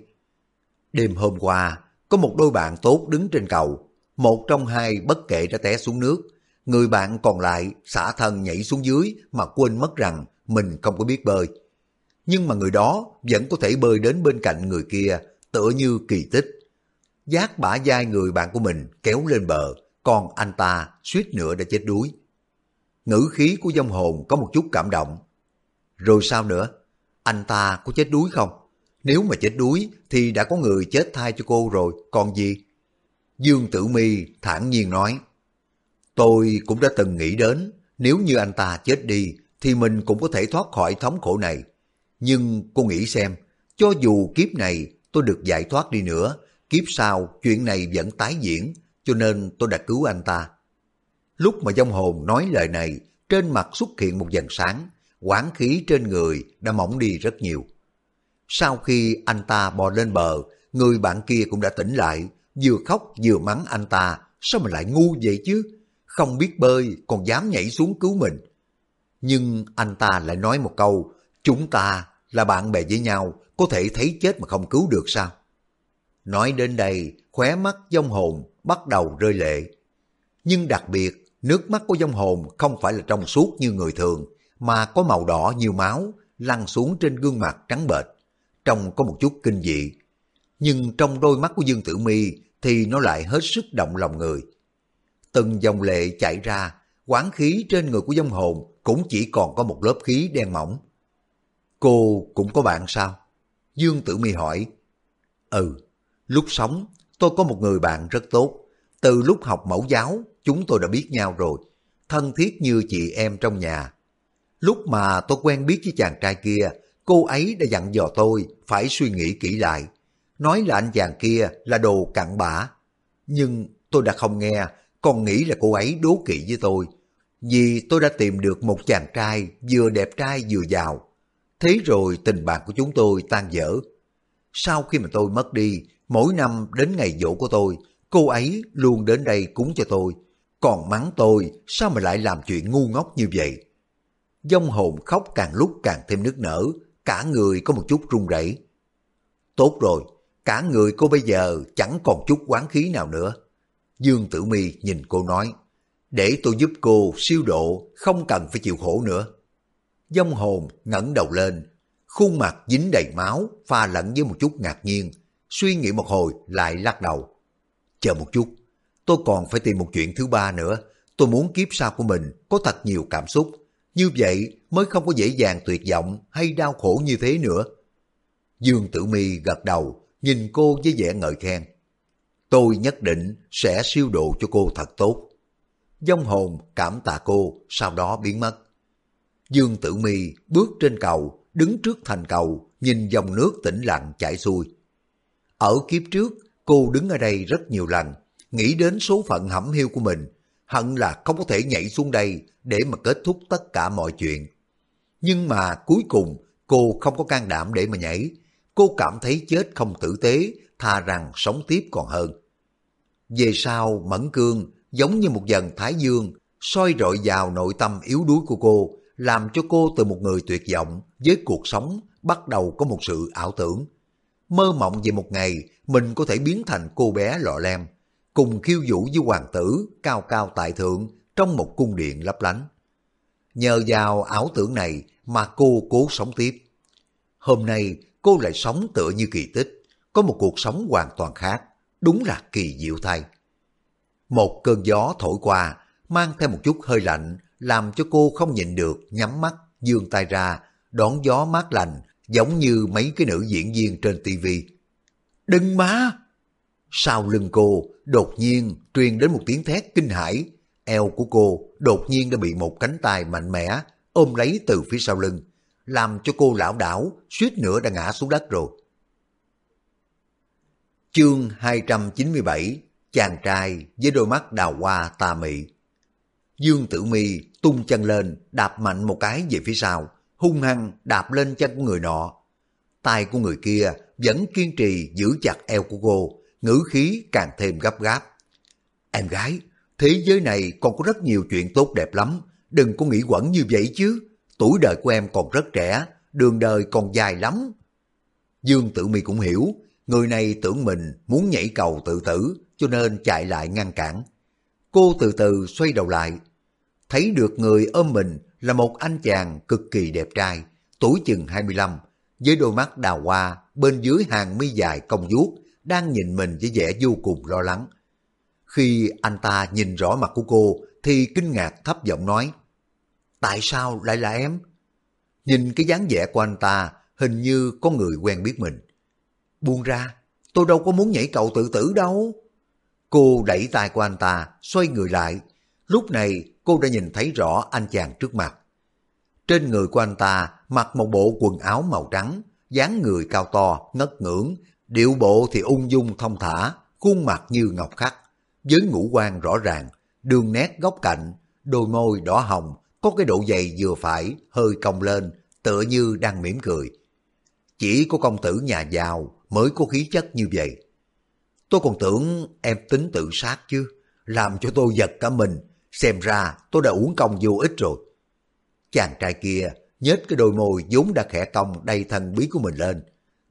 Đêm hôm qua, có một đôi bạn tốt đứng trên cầu. Một trong hai bất kể đã té xuống nước. Người bạn còn lại xả thân nhảy xuống dưới mà quên mất rằng mình không có biết bơi. Nhưng mà người đó vẫn có thể bơi đến bên cạnh người kia tựa như kỳ tích. Giác bả vai người bạn của mình kéo lên bờ, còn anh ta suýt nữa đã chết đuối. Ngữ khí của dông hồn có một chút cảm động. Rồi sao nữa? Anh ta có chết đuối không? Nếu mà chết đuối thì đã có người chết thay cho cô rồi, còn gì? Dương Tử Mi thản nhiên nói. Tôi cũng đã từng nghĩ đến, nếu như anh ta chết đi thì mình cũng có thể thoát khỏi thống khổ này. Nhưng cô nghĩ xem, cho dù kiếp này tôi được giải thoát đi nữa, kiếp sau chuyện này vẫn tái diễn, cho nên tôi đã cứu anh ta. Lúc mà dông hồn nói lời này, trên mặt xuất hiện một dần sáng, quán khí trên người đã mỏng đi rất nhiều. Sau khi anh ta bò lên bờ, người bạn kia cũng đã tỉnh lại, vừa khóc vừa mắng anh ta, sao mà lại ngu vậy chứ? Không biết bơi còn dám nhảy xuống cứu mình. Nhưng anh ta lại nói một câu, chúng ta là bạn bè với nhau, có thể thấy chết mà không cứu được sao? Nói đến đây, khóe mắt dông hồn bắt đầu rơi lệ. Nhưng đặc biệt, nước mắt của dông hồn không phải là trong suốt như người thường, mà có màu đỏ như máu, lăn xuống trên gương mặt trắng bệch. Trông có một chút kinh dị. Nhưng trong đôi mắt của Dương Tử Mi thì nó lại hết sức động lòng người. Từng dòng lệ chảy ra, quán khí trên người của dông hồn cũng chỉ còn có một lớp khí đen mỏng. Cô cũng có bạn sao? Dương Tử Mi hỏi. Ừ, lúc sống tôi có một người bạn rất tốt. Từ lúc học mẫu giáo, chúng tôi đã biết nhau rồi. Thân thiết như chị em trong nhà. Lúc mà tôi quen biết với chàng trai kia, cô ấy đã dặn dò tôi phải suy nghĩ kỹ lại. Nói là anh chàng kia là đồ cặn bã. Nhưng tôi đã không nghe, còn nghĩ là cô ấy đố kỵ với tôi. Vì tôi đã tìm được một chàng trai vừa đẹp trai vừa giàu. Thế rồi tình bạn của chúng tôi tan dở. Sau khi mà tôi mất đi, mỗi năm đến ngày dỗ của tôi, cô ấy luôn đến đây cúng cho tôi. Còn mắng tôi, sao mà lại làm chuyện ngu ngốc như vậy? Dông hồn khóc càng lúc càng thêm nức nở, cả người có một chút run rẩy. Tốt rồi, cả người cô bây giờ chẳng còn chút quán khí nào nữa. Dương Tử Mi nhìn cô nói, để tôi giúp cô siêu độ, không cần phải chịu khổ nữa. Dông hồn ngẩng đầu lên, khuôn mặt dính đầy máu, pha lẫn với một chút ngạc nhiên, suy nghĩ một hồi lại lắc đầu. Chờ một chút, tôi còn phải tìm một chuyện thứ ba nữa, tôi muốn kiếp sau của mình có thật nhiều cảm xúc, như vậy mới không có dễ dàng tuyệt vọng hay đau khổ như thế nữa. Dương Tử Mi gật đầu, nhìn cô với vẻ ngợi khen. Tôi nhất định sẽ siêu độ cho cô thật tốt. Dông hồn cảm tạ cô, sau đó biến mất. Dương Tử Mi bước trên cầu, đứng trước thành cầu, nhìn dòng nước tĩnh lặng chảy xuôi. Ở kiếp trước, cô đứng ở đây rất nhiều lần, nghĩ đến số phận hẩm hiu của mình, hận là không có thể nhảy xuống đây để mà kết thúc tất cả mọi chuyện. Nhưng mà cuối cùng cô không có can đảm để mà nhảy. Cô cảm thấy chết không tử tế, thà rằng sống tiếp còn hơn. Về sau, Mẫn Cương giống như một dần thái dương, soi rọi vào nội tâm yếu đuối của cô, làm cho cô từ một người tuyệt vọng với cuộc sống bắt đầu có một sự ảo tưởng. Mơ mộng về một ngày mình có thể biến thành cô bé lọ lem, cùng khiêu vũ với hoàng tử cao cao tại thượng trong một cung điện lấp lánh. Nhờ vào ảo tưởng này mà cô cố sống tiếp. Hôm nay cô lại sống tựa như kỳ tích, có một cuộc sống hoàn toàn khác đúng là kỳ diệu thay. Một cơn gió thổi qua, mang theo một chút hơi lạnh, làm cho cô không nhịn được, nhắm mắt, dương tay ra, đón gió mát lành, giống như mấy cái nữ diễn viên trên tivi. Đừng má! Sau lưng cô, đột nhiên truyền đến một tiếng thét kinh hãi. Eo của cô đột nhiên đã bị một cánh tay mạnh mẽ ôm lấy từ phía sau lưng, làm cho cô lão đảo, suýt nữa đã ngã xuống đất rồi. Chương 297 Chàng trai với đôi mắt đào hoa tà mị Dương Tử Mi tung chân lên, đạp mạnh một cái về phía sau, hung hăng đạp lên chân của người nọ. Tay của người kia vẫn kiên trì giữ chặt eo của cô, ngữ khí càng thêm gấp gáp. Em gái, thế giới này còn có rất nhiều chuyện tốt đẹp lắm, đừng có nghĩ quẩn như vậy chứ. Tuổi đời của em còn rất trẻ, đường đời còn dài lắm. Dương Tử Mi cũng hiểu, người này tưởng mình muốn nhảy cầu tự tử, cho nên chạy lại ngăn cản. Cô từ từ xoay đầu lại, thấy được người ôm mình là một anh chàng cực kỳ đẹp trai, tuổi chừng 25, với đôi mắt đào hoa bên dưới hàng mi dài cong vuốt đang nhìn mình với vẻ vô cùng lo lắng. Khi anh ta nhìn rõ mặt của cô thì kinh ngạc thấp giọng nói Tại sao lại là em? Nhìn cái dáng vẻ của anh ta hình như có người quen biết mình. Buông ra, tôi đâu có muốn nhảy cầu tự tử đâu. Cô đẩy tay của anh ta, xoay người lại. Lúc này cô đã nhìn thấy rõ anh chàng trước mặt. Trên người của anh ta mặc một bộ quần áo màu trắng, dáng người cao to, ngất ngưỡng, điệu bộ thì ung dung thông thả, khuôn mặt như ngọc khắc, với ngũ quan rõ ràng, đường nét góc cạnh, đôi môi đỏ hồng, có cái độ dày vừa phải, hơi cong lên, tựa như đang mỉm cười. Chỉ có công tử nhà giàu mới có khí chất như vậy. Tôi còn tưởng em tính tự sát chứ, làm cho tôi giật cả mình, xem ra tôi đã uống công vô ích rồi. Chàng trai kia nhếch cái đôi môi vốn đã khẽ cong đầy thần bí của mình lên.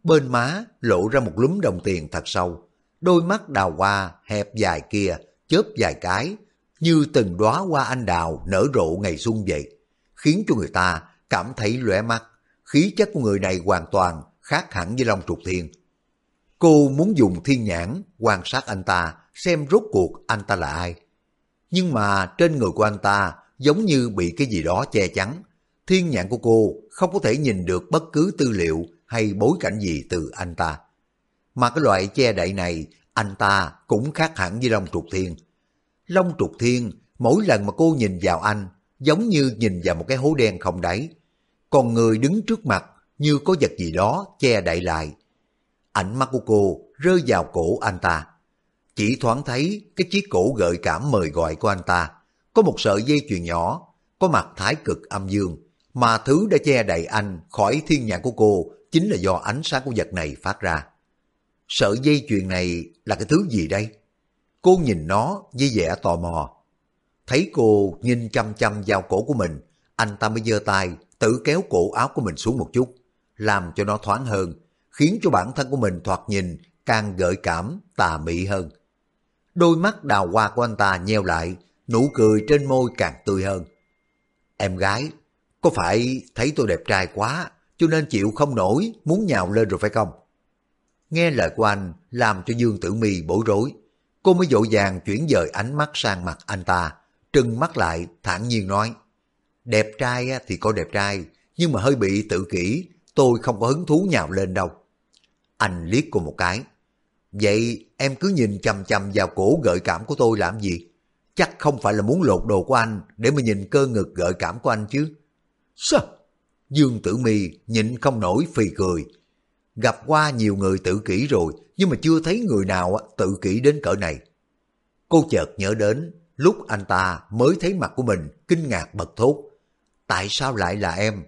Bên má lộ ra một lúm đồng tiền thật sâu. Đôi mắt đào hoa hẹp dài kia chớp vài cái như từng đóa hoa anh đào nở rộ ngày xuân vậy. Khiến cho người ta cảm thấy lóe mắt. Khí chất của người này hoàn toàn khác hẳn với Long Trục Thiên. Cô muốn dùng thiên nhãn quan sát anh ta xem rốt cuộc anh ta là ai. Nhưng mà trên người của anh ta giống như bị cái gì đó che chắn. Thiên nhãn của cô không có thể nhìn được bất cứ tư liệu hay bối cảnh gì từ anh ta. Mà cái loại che đậy này, anh ta cũng khác hẳn với Long Trục Thiên. Long Trục Thiên, mỗi lần mà cô nhìn vào anh, giống như nhìn vào một cái hố đen không đáy. Còn người đứng trước mặt như có vật gì đó che đậy lại. Ánh mắt của cô rơi vào cổ anh ta. Chỉ thoáng thấy cái chiếc cổ gợi cảm mời gọi của anh ta. Có một sợi dây chuyền nhỏ, có mặt thái cực âm dương, mà thứ đã che đậy anh khỏi thiên nhãn của cô chính là do ánh sáng của vật này phát ra. Sợi dây chuyền này là cái thứ gì đây? Cô nhìn nó với vẻ tò mò. Thấy cô nhìn chăm chăm vào cổ của mình, anh ta mới giơ tay tự kéo cổ áo của mình xuống một chút, làm cho nó thoáng hơn, khiến cho bản thân của mình thoạt nhìn càng gợi cảm, tà mị hơn. Đôi mắt đào hoa của anh ta nheo lại, nụ cười trên môi càng tươi hơn. Em gái, có phải thấy tôi đẹp trai quá, cho nên chịu không nổi, muốn nhào lên rồi phải không? Nghe lời của anh làm cho Dương Tử Mi bối rối. Cô mới dội vàng chuyển dời ánh mắt sang mặt anh ta, trừng mắt lại, thản nhiên nói. Đẹp trai thì có đẹp trai, nhưng mà hơi bị tự kỷ, tôi không có hứng thú nhào lên đâu. Anh liếc cô một cái. Vậy em cứ nhìn chầm chầm vào cổ gợi cảm của tôi làm gì? Chắc không phải là muốn lột đồ của anh để mà nhìn cơ ngực gợi cảm của anh chứ. Sao? Dương Tử Mi nhịn không nổi phì cười. Gặp qua nhiều người tự kỷ rồi, nhưng mà chưa thấy người nào tự kỷ đến cỡ này. Cô chợt nhớ đến lúc anh ta mới thấy mặt của mình kinh ngạc bật thốt. Tại sao lại là em?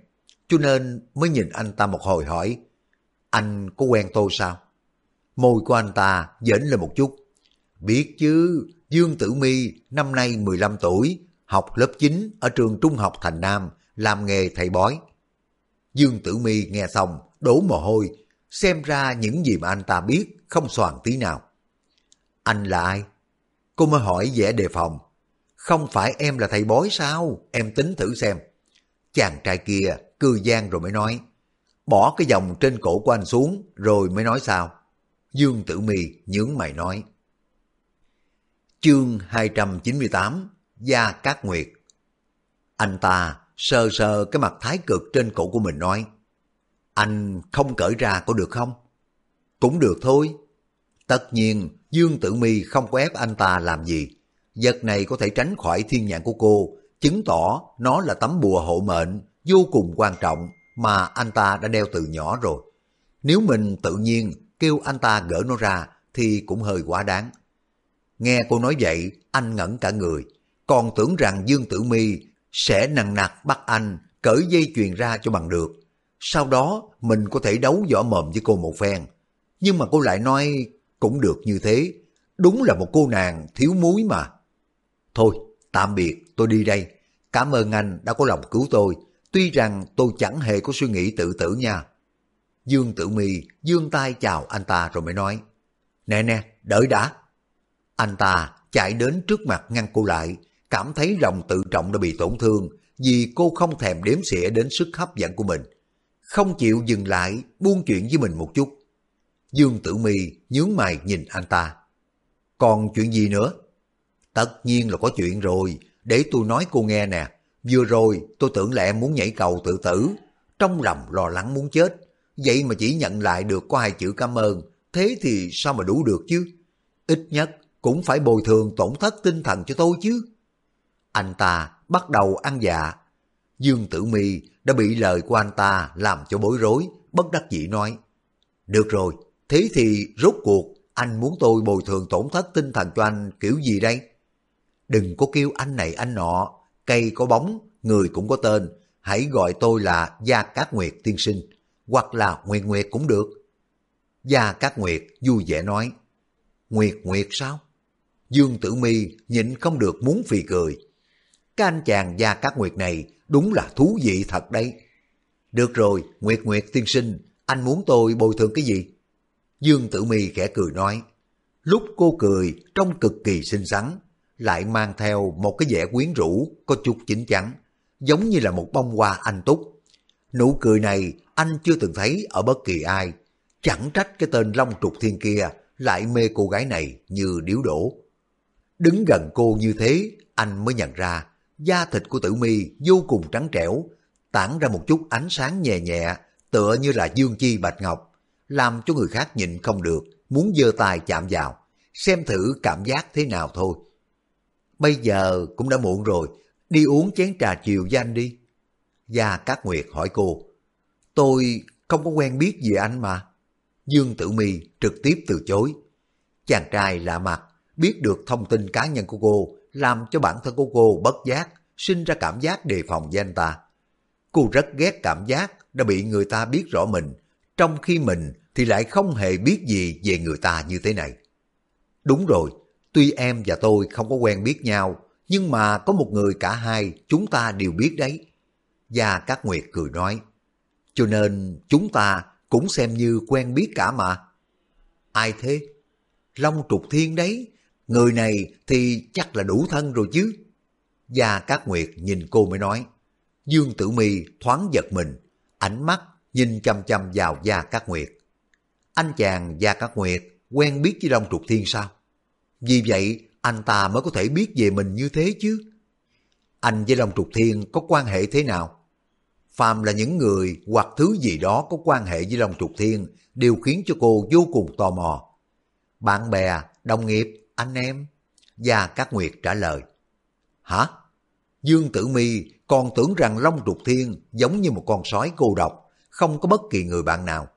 Cho nên mới nhìn anh ta một hồi hỏi, anh có quen tôi sao? Môi của anh ta dễn lên một chút. Biết chứ, Dương Tử Mi năm nay 15 tuổi, học lớp 9 ở trường trung học Thành Nam, làm nghề thầy bói. Dương Tử Mi nghe xong, đổ mồ hôi, xem ra những gì mà anh ta biết không soàn tí nào. Anh là ai? Cô mới hỏi vẻ đề phòng. Không phải em là thầy bói sao? Em tính thử xem. Chàng trai kia cười gian rồi mới nói. Bỏ cái vòng trên cổ của anh xuống rồi mới nói sao. Dương Tử Mi nhướng mày nói. Chương 298 Gia Cát Nguyệt Anh ta sờ sờ cái mặt thái cực trên cổ của mình nói Anh không cởi ra có được không? Cũng được thôi. Tất nhiên Dương Tử Mi không có ép anh ta làm gì. Vật này có thể tránh khỏi thiên nhãn của cô, chứng tỏ nó là tấm bùa hộ mệnh vô cùng quan trọng mà anh ta đã đeo từ nhỏ rồi. Nếu mình tự nhiên kêu anh ta gỡ nó ra thì cũng hơi quá đáng. Nghe cô nói vậy, anh ngẩn cả người, còn tưởng rằng Dương Tử Mi sẽ nặng nặc bắt anh cởi dây chuyền ra cho bằng được. Sau đó mình có thể đấu võ mồm với cô một phen. Nhưng mà cô lại nói cũng được như thế. Đúng là một cô nàng thiếu muối mà. Thôi, tạm biệt, tôi đi đây. Cảm ơn anh đã có lòng cứu tôi. Tuy rằng tôi chẳng hề có suy nghĩ tự tử nha. Dương Tử Mi dương tay chào anh ta rồi mới nói. Nè nè, đợi đã. Anh ta chạy đến trước mặt ngăn cô lại, cảm thấy lòng tự trọng đã bị tổn thương vì cô không thèm đếm xỉa đến sức hấp dẫn của mình. Không chịu dừng lại buông chuyện với mình một chút. Dương Tử Mi nhướng mày nhìn anh ta. Còn chuyện gì nữa? Tất nhiên là có chuyện rồi, để tôi nói cô nghe nè. Vừa rồi tôi tưởng là em muốn nhảy cầu tự tử, trong lòng lo lắng muốn chết. Vậy mà chỉ nhận lại được có hai chữ cảm ơn, thế thì sao mà đủ được chứ? Ít nhất cũng phải bồi thường tổn thất tinh thần cho tôi chứ. Anh ta bắt đầu ăn dạ. Dương Tử Mi đã bị lời của anh ta làm cho bối rối, bất đắc dĩ nói. Được rồi, thế thì rốt cuộc anh muốn tôi bồi thường tổn thất tinh thần cho anh kiểu gì đây? Đừng có kêu anh này anh nọ, cây có bóng, người cũng có tên, hãy gọi tôi là Gia Cát Nguyệt tiên sinh, hoặc là Nguyệt Nguyệt cũng được. Gia Cát Nguyệt vui vẻ nói, Nguyệt Nguyệt sao? Dương Tử Mi nhịn không được muốn phì cười. Cái anh chàng Gia Cát Nguyệt này đúng là thú vị thật đấy. Được rồi, Nguyệt Nguyệt tiên sinh, anh muốn tôi bồi thường cái gì? Dương Tử Mi khẽ cười nói. Lúc cô cười trông cực kỳ xinh xắn, lại mang theo một cái vẻ quyến rũ có chút chính chắn, giống như là một bông hoa anh túc. Nụ cười này anh chưa từng thấy ở bất kỳ ai, chẳng trách cái tên Long Trục Thiên kia lại mê cô gái này như điếu đổ. Đứng gần cô như thế, anh mới nhận ra da thịt của tử mi vô cùng trắng trẻo, tản ra một chút ánh sáng nhẹ nhẹ, tựa như là dương chi bạch ngọc, làm cho người khác nhịn không được, muốn giơ tay chạm vào, xem thử cảm giác thế nào thôi. Bây giờ cũng đã muộn rồi, đi uống chén trà chiều với anh đi. Gia Cát Nguyệt hỏi cô, tôi không có quen biết gì anh mà. Dương Tử Mi trực tiếp từ chối. Chàng trai lạ mặt, biết được thông tin cá nhân của cô, làm cho bản thân của cô bất giác, sinh ra cảm giác đề phòng với anh ta. Cô rất ghét cảm giác đã bị người ta biết rõ mình, trong khi mình thì lại không hề biết gì về người ta như thế này. Đúng rồi, tuy em và tôi không có quen biết nhau, nhưng mà có một người cả hai chúng ta đều biết đấy. Gia Cát Nguyệt cười nói, cho nên chúng ta cũng xem như quen biết cả mà. Ai thế? Long trục thiên đấy, người này thì chắc là đủ thân rồi chứ. Gia Cát Nguyệt nhìn cô mới nói, Dương Tử Mi thoáng giật mình, ánh mắt nhìn chăm chăm vào Gia Cát Nguyệt. Anh chàng Gia Cát Nguyệt quen biết với Long Trục Thiên sao? Vì vậy anh ta mới có thể biết về mình như thế chứ. Anh với Long Trục Thiên có quan hệ thế nào? Phàm là những người hoặc thứ gì đó có quan hệ với Long Trục Thiên đều khiến cho cô vô cùng tò mò. Bạn bè, đồng nghiệp, anh em? Gia Cát Nguyệt trả lời. Hả? Dương Tử Mi còn tưởng rằng Long Trục Thiên giống như một con sói cô độc, không có bất kỳ người bạn nào.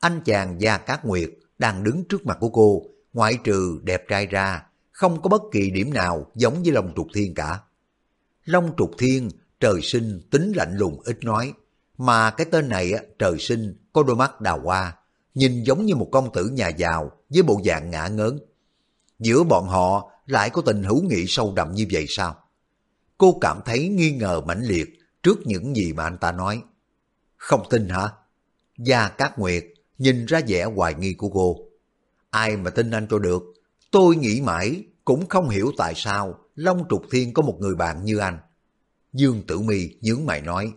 Anh chàng Gia Cát Nguyệt đang đứng trước mặt của cô, ngoại trừ đẹp trai ra, không có bất kỳ điểm nào giống với Long Trục Thiên cả. Long Trục Thiên trời sinh tính lạnh lùng ít nói, mà cái tên này trời sinh có đôi mắt đào hoa, nhìn giống như một công tử nhà giàu với bộ dạng ngã ngớn. Giữa bọn họ lại có tình hữu nghị sâu đậm như vậy sao? Cô cảm thấy nghi ngờ mãnh liệt trước những gì mà anh ta nói. Không tin hả? Gia Cát Nguyệt nhìn ra vẻ hoài nghi của cô. Ai mà tin anh cho được? Tôi nghĩ mãi cũng không hiểu tại sao Long Trục Thiên có một người bạn như anh. Dương Tử Mi nhướng mày nói,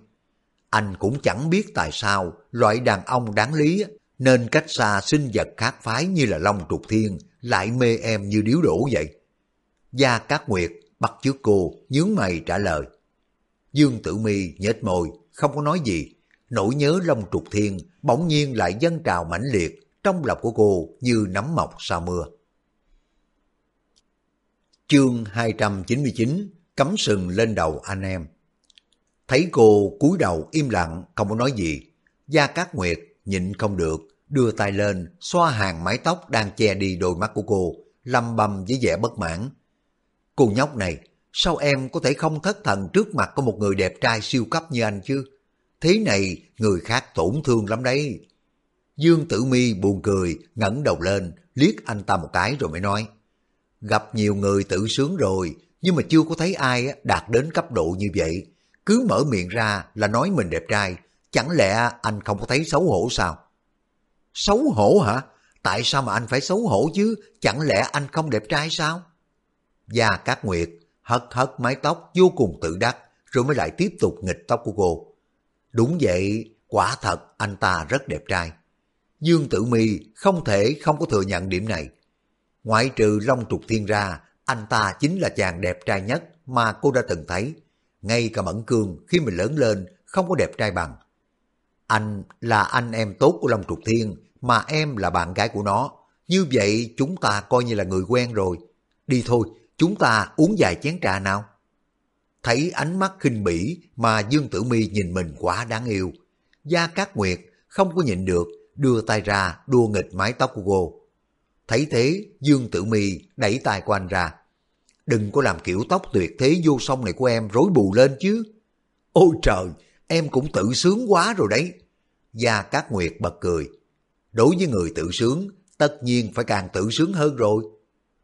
anh cũng chẳng biết tại sao loại đàn ông đáng lý nên cách xa sinh vật khác phái như là Long Trục Thiên lại mê em như điếu đổ vậy. Gia Cát Nguyệt bắt trước cô, nhướng mày trả lời. Dương Tử Mi nhếch môi, không có nói gì. Nỗi nhớ Long Trục Thiên bỗng nhiên lại dâng trào mãnh liệt trong lòng của cô như nắm mọc sau mưa. Chương 299 Cấm sừng lên đầu anh em. Thấy cô cúi đầu im lặng, không có nói gì. Gia Cát Nguyệt nhịn không được, đưa tay lên, xoa hàng mái tóc đang che đi đôi mắt của cô, lầm bầm với vẻ bất mãn. Cô nhóc này, sao em có thể không thất thần trước mặt của một người đẹp trai siêu cấp như anh chứ? Thế này, người khác tổn thương lắm đấy. Dương Tử Mi buồn cười ngẩng đầu lên liếc anh ta một cái rồi mới nói Gặp nhiều người tự sướng rồi, nhưng mà chưa có thấy ai đạt đến cấp độ như vậy. Cứ mở miệng ra là nói mình đẹp trai, chẳng lẽ anh không có thấy xấu hổ sao? Xấu hổ hả? Tại sao mà anh phải xấu hổ chứ? Chẳng lẽ anh không đẹp trai sao? Gia Cát Nguyệt hất hất mái tóc vô cùng tự đắc, rồi mới lại tiếp tục nghịch tóc của cô. Đúng vậy, quả thật anh ta rất đẹp trai. Dương Tử Mi không thể không có thừa nhận điểm này. Ngoại trừ Long Trục Thiên ra, anh ta chính là chàng đẹp trai nhất mà cô đã từng thấy. Ngay cả Mẫn Cương khi mình lớn lên không có đẹp trai bằng. Anh là anh em tốt của Long Trục Thiên, mà em là bạn gái của nó. Như vậy chúng ta coi như là người quen rồi. Đi thôi, chúng ta uống vài chén trà nào. Thấy ánh mắt khinh bỉ mà Dương Tử Mi nhìn mình quá đáng yêu. Gia Cát Nguyệt không có nhịn được, đưa tay ra đua nghịch mái tóc của cô. Thấy thế, Dương Tử Mi đẩy tay của anh ra. Đừng có làm kiểu tóc tuyệt thế vô song này của em rối bù lên chứ. Ôi trời, em cũng tự sướng quá rồi đấy. Gia Cát Nguyệt bật cười. Đối với người tự sướng, tất nhiên phải càng tự sướng hơn rồi.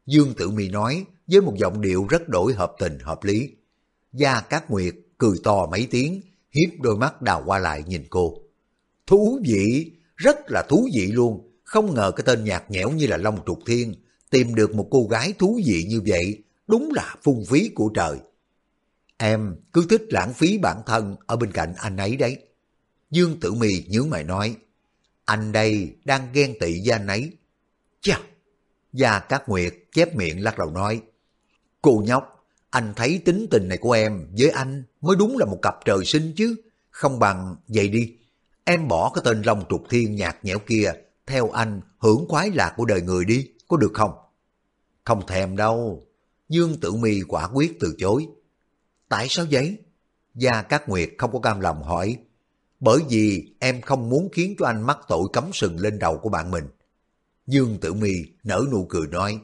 Dương Tử Mi nói với một giọng điệu rất đổi hợp tình hợp lý. Gia Cát Nguyệt cười to mấy tiếng, hiếp đôi mắt đào qua lại nhìn cô. Thú vị, rất là thú vị luôn. Không ngờ cái tên nhạt nhẽo như là Long Trục Thiên tìm được một cô gái thú vị như vậy, đúng là phung phí của trời. Em cứ thích lãng phí bản thân ở bên cạnh anh ấy đấy. Dương Tử Mì nhướng mày nói, anh đây đang ghen tị với anh ấy. Chà! Gia Cát Nguyệt chép miệng lắc đầu nói, cô nhóc, anh thấy tính tình này của em với anh mới đúng là một cặp trời sinh chứ, không bằng vậy đi. Em bỏ cái tên Long Trục Thiên nhạt nhẽo kia theo anh hưởng khoái lạc của đời người đi, có được không? Không thèm đâu. Dương Tử Mi quả quyết từ chối. Tại sao vậy? Gia Cát Nguyệt không có cam lòng hỏi. Bởi vì em không muốn khiến cho anh mắc tội cấm sừng lên đầu của bạn mình. Dương Tử Mi nở nụ cười nói.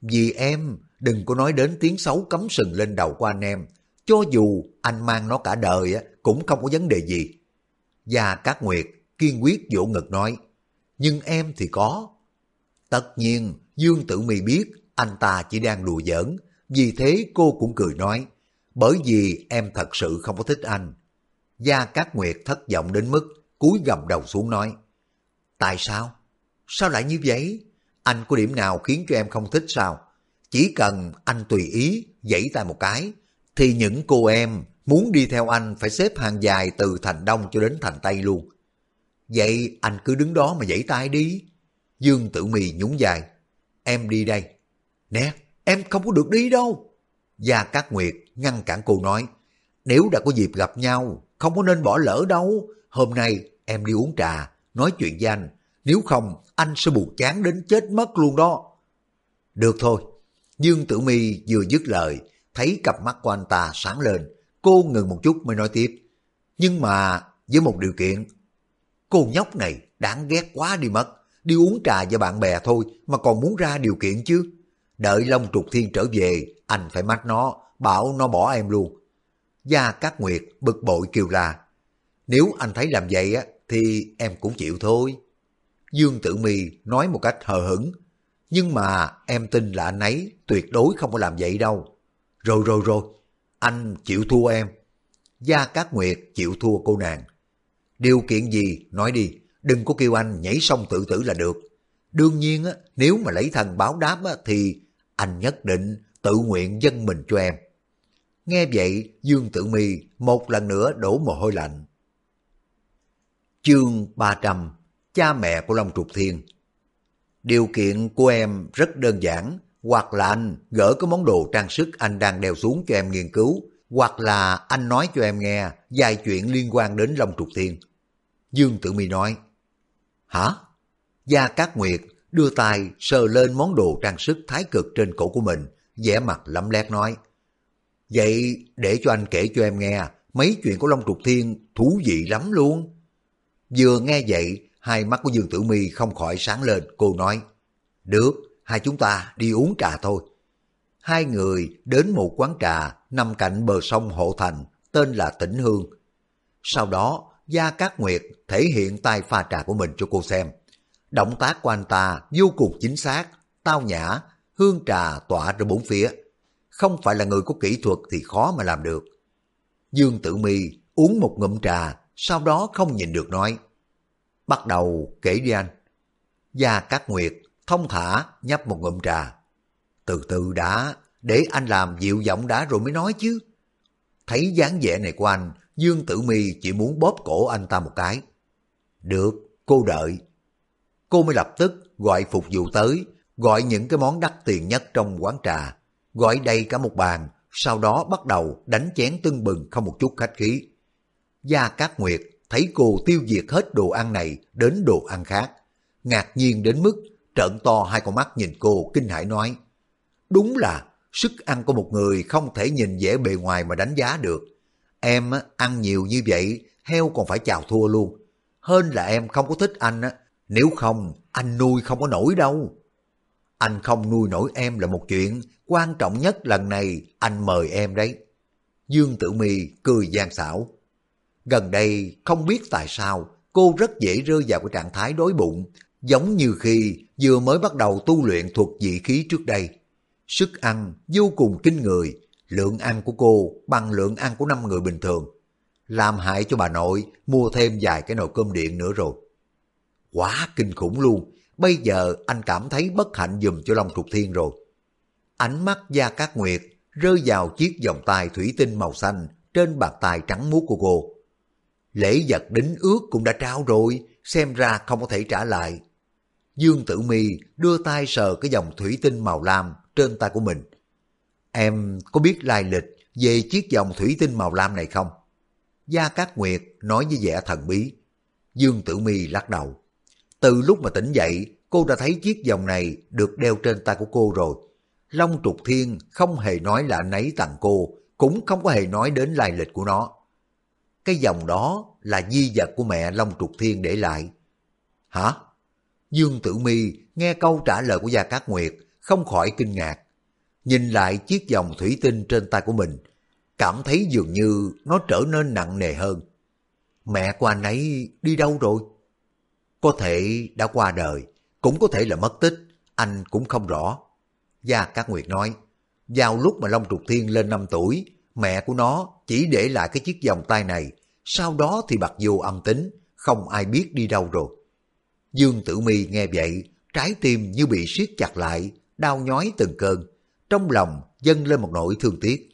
Vì em đừng có nói đến tiếng xấu cấm sừng lên đầu của anh em. Cho dù anh mang nó cả đời cũng không có vấn đề gì. Gia Cát Nguyệt kiên quyết vỗ ngực nói nhưng em thì có. Tất nhiên, Dương Tử mì biết anh ta chỉ đang đùa giỡn, vì thế cô cũng cười nói, bởi vì em thật sự không có thích anh. Gia Cát Nguyệt thất vọng đến mức cúi gầm đầu xuống nói, Tại sao? Sao lại như vậy? Anh có điểm nào khiến cho em không thích sao? Chỉ cần anh tùy ý, dãy tay một cái, thì những cô em muốn đi theo anh phải xếp hàng dài từ thành Đông cho đến thành Tây luôn. Vậy anh cứ đứng đó mà dãy tay đi. Dương Tử Mì nhún dài. Em đi đây. Nè, em không có được đi đâu. Gia Cát Nguyệt ngăn cản cô nói. Nếu đã có dịp gặp nhau, không có nên bỏ lỡ đâu. Hôm nay em đi uống trà, nói chuyện với anh. Nếu không, anh sẽ buồn chán đến chết mất luôn đó. Được thôi. Dương Tử Mi vừa dứt lời, thấy cặp mắt của anh ta sáng lên. Cô ngừng một chút mới nói tiếp. Nhưng mà với một điều kiện Cô nhóc này đáng ghét quá đi mất. Đi uống trà với bạn bè thôi mà còn muốn ra điều kiện chứ. Đợi Long Trục Thiên trở về, anh phải mắt nó, bảo nó bỏ em luôn. Gia Cát Nguyệt bực bội kêu là Nếu anh thấy làm vậy á, thì em cũng chịu thôi. Dương Tử Mi nói một cách hờ hững. Nhưng mà em tin là anh ấy tuyệt đối không có làm vậy đâu. Rồi rồi rồi, anh chịu thua em. Gia Cát Nguyệt chịu thua cô nàng. Điều kiện gì, nói đi, đừng có kêu anh nhảy sông tự tử là được. Đương nhiên, nếu mà lấy thần báo đáp thì anh nhất định tự nguyện dân mình cho em. Nghe vậy, Dương Tử Mi một lần nữa đổ mồ hôi lạnh. Chương 300 Cha mẹ của Long Trục Thiên Điều kiện của em rất đơn giản, hoặc là anh gỡ cái món đồ trang sức anh đang đeo xuống cho em nghiên cứu, hoặc là anh nói cho em nghe vài chuyện liên quan đến Long Trục Thiên. Dương Tử Mi nói, Hả? Gia Cát Nguyệt đưa tay sờ lên món đồ trang sức thái cực trên cổ của mình, vẻ mặt lấm lét nói, Vậy để cho anh kể cho em nghe mấy chuyện của Long Trục Thiên thú vị lắm luôn. Vừa nghe vậy, hai mắt của Dương Tử Mi không khỏi sáng lên, cô nói, Được, hai chúng ta đi uống trà thôi. Hai người đến một quán trà nằm cạnh bờ sông Hộ Thành, tên là Tĩnh Hương. Sau đó, Gia Cát Nguyệt thể hiện tay pha trà của mình cho cô xem. Động tác của anh ta vô cùng chính xác, tao nhã, hương trà tỏa ra bốn phía. Không phải là người có kỹ thuật thì khó mà làm được. Dương Tử Mi uống một ngụm trà, sau đó không nhìn được nói. Bắt đầu kể đi anh. Gia Cát Nguyệt thông thả nhấp một ngụm trà. Từ từ đã, để anh làm dịu giọng đã rồi mới nói chứ. Thấy dáng vẻ này của anh, Dương Tử Mi chỉ muốn bóp cổ anh ta một cái. Được, cô đợi. Cô mới lập tức gọi phục vụ tới, gọi những cái món đắt tiền nhất trong quán trà, gọi đầy cả một bàn, sau đó bắt đầu đánh chén tưng bừng không một chút khách khí. Gia Cát Nguyệt thấy cô tiêu diệt hết đồ ăn này đến đồ ăn khác, ngạc nhiên đến mức trợn to hai con mắt nhìn cô kinh hãi nói, đúng là sức ăn của một người không thể nhìn vẻ bề ngoài mà đánh giá được. Em ăn nhiều như vậy, heo còn phải chào thua luôn. Hơn là em không có thích anh, nếu không, anh nuôi không có nổi đâu. Anh không nuôi nổi em là một chuyện, quan trọng nhất lần này anh mời em đấy. Dương Tử Mi cười gian xảo. Gần đây không biết tại sao cô rất dễ rơi vào cái trạng thái đói bụng, giống như khi vừa mới bắt đầu tu luyện thuật dị khí trước đây. Sức ăn vô cùng kinh người, lượng ăn của cô bằng lượng ăn của năm người bình thường. Làm hại cho bà nội mua thêm vài cái nồi cơm điện nữa rồi. Quá kinh khủng luôn, bây giờ anh cảm thấy bất hạnh dùm cho Long Trục Thiên rồi. Ánh mắt Gia Cát Nguyệt rơi vào chiếc vòng tay thủy tinh màu xanh trên bàn tay trắng muốt của cô. Lễ vật đính ước cũng đã trao rồi, xem ra không có thể trả lại. Dương Tử Mi đưa tay sờ cái dòng thủy tinh màu lam trên tay của mình. Em có biết lai lịch về chiếc dòng thủy tinh màu lam này không? Gia Cát Nguyệt nói với vẻ thần bí. Dương Tử Mi lắc đầu. Từ lúc mà tỉnh dậy, cô đã thấy chiếc vòng này được đeo trên tay của cô rồi. Long Trục Thiên không hề nói là anh ấy tặng cô, cũng không có hề nói đến lai lịch của nó. Cái vòng đó là di vật của mẹ Long Trục Thiên để lại. Hả? Dương Tử Mi nghe câu trả lời của Gia Cát Nguyệt, không khỏi kinh ngạc. Nhìn lại chiếc vòng thủy tinh trên tay của mình, cảm thấy dường như nó trở nên nặng nề hơn. Mẹ của anh ấy đi đâu rồi? Có thể đã qua đời, cũng có thể là mất tích, anh cũng không rõ. Gia Cát Nguyệt nói, vào lúc mà Long Trục Thiên lên 5 tuổi, mẹ của nó chỉ để lại cái chiếc vòng tay này, sau đó thì bạc vô âm tính, không ai biết đi đâu rồi. Dương Tử Mi nghe vậy, trái tim như bị siết chặt lại, đau nhói từng cơn, trong lòng dâng lên một nỗi thương tiếc.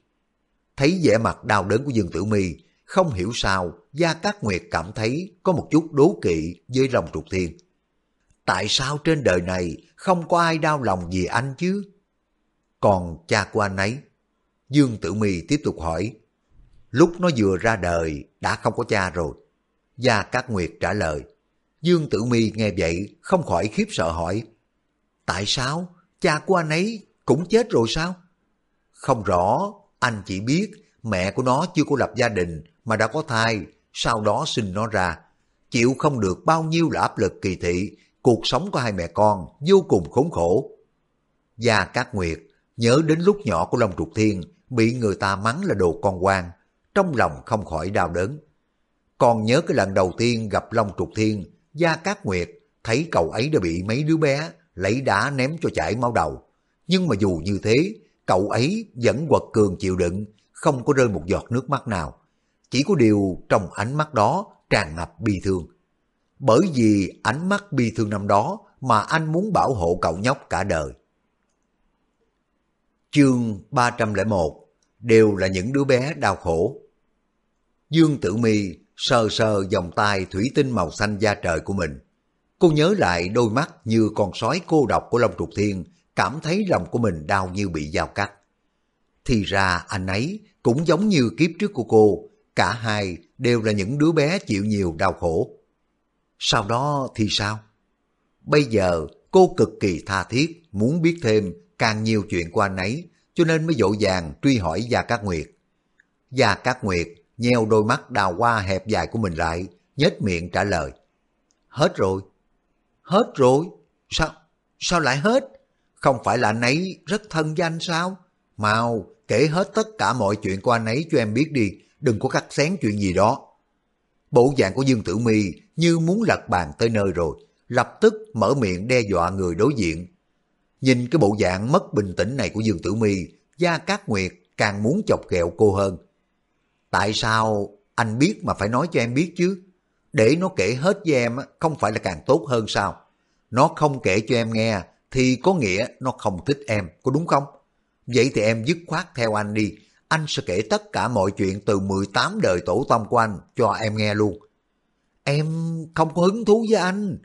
Thấy vẻ mặt đau đớn của Dương Tử Mi, không hiểu sao Gia Cát Nguyệt cảm thấy có một chút đố kỵ với lòng trục thiên. Tại sao trên đời này không có ai đau lòng vì anh chứ? Còn cha của anh ấy? Dương Tử Mi tiếp tục hỏi. Lúc nó vừa ra đời đã không có cha rồi. Gia Cát Nguyệt trả lời. Dương Tử Mi nghe vậy không khỏi khiếp sợ hỏi. Tại sao? Cha của anh ấy cũng chết rồi sao? Không rõ, anh chỉ biết mẹ của nó chưa có lập gia đình mà đã có thai, sau đó sinh nó ra. Chịu không được bao nhiêu là áp lực kỳ thị, cuộc sống của hai mẹ con vô cùng khốn khổ. Gia Cát Nguyệt nhớ đến lúc nhỏ của Long Trục Thiên bị người ta mắng là đồ con quan, trong lòng không khỏi đau đớn. Còn nhớ cái lần đầu tiên gặp Long Trục Thiên, Gia Cát Nguyệt thấy cậu ấy đã bị mấy đứa bé lấy đá ném cho chảy máu đầu. Nhưng mà dù như thế, cậu ấy vẫn quật cường chịu đựng, không có rơi một giọt nước mắt nào. Chỉ có điều trong ánh mắt đó tràn ngập bi thương. Bởi vì ánh mắt bi thương năm đó mà anh muốn bảo hộ cậu nhóc cả đời. Chương 301 đều là những đứa bé đau khổ. Dương Tử Mi sờ sờ vòng tay thủy tinh màu xanh da trời của mình. Cô nhớ lại đôi mắt như con sói cô độc của Long Trục Thiên cảm thấy lòng của mình đau như bị dao cắt. Thì ra anh ấy cũng giống như kiếp trước của cô, cả hai đều là những đứa bé chịu nhiều đau khổ. Sau đó thì sao? Bây giờ cô cực kỳ tha thiết muốn biết thêm càng nhiều chuyện của anh ấy, cho nên mới dỗ dàng truy hỏi Gia Cát Nguyệt. Gia Cát Nguyệt nheo đôi mắt đào hoa hẹp dài của mình lại, nhếch miệng trả lời. Hết rồi. Hết rồi? Sao? Sao lại hết? Không phải là anh ấy rất thân danh sao? Mau, kể hết tất cả mọi chuyện của anh ấy cho em biết đi, đừng có cắt xén chuyện gì đó. Bộ dạng của Dương Tử Mi như muốn lật bàn tới nơi rồi, lập tức mở miệng đe dọa người đối diện. Nhìn cái bộ dạng mất bình tĩnh này của Dương Tử Mi, Gia Cát Nguyệt càng muốn chọc ghẹo cô hơn. Tại sao anh biết mà phải nói cho em biết chứ? Để nó kể hết với em không phải là càng tốt hơn sao? Nó không kể cho em nghe thì có nghĩa nó không thích em, có đúng không? Vậy thì em dứt khoát theo anh đi, anh sẽ kể tất cả mọi chuyện từ 18 đời tổ tông của anh cho em nghe luôn. Em không có hứng thú với anh.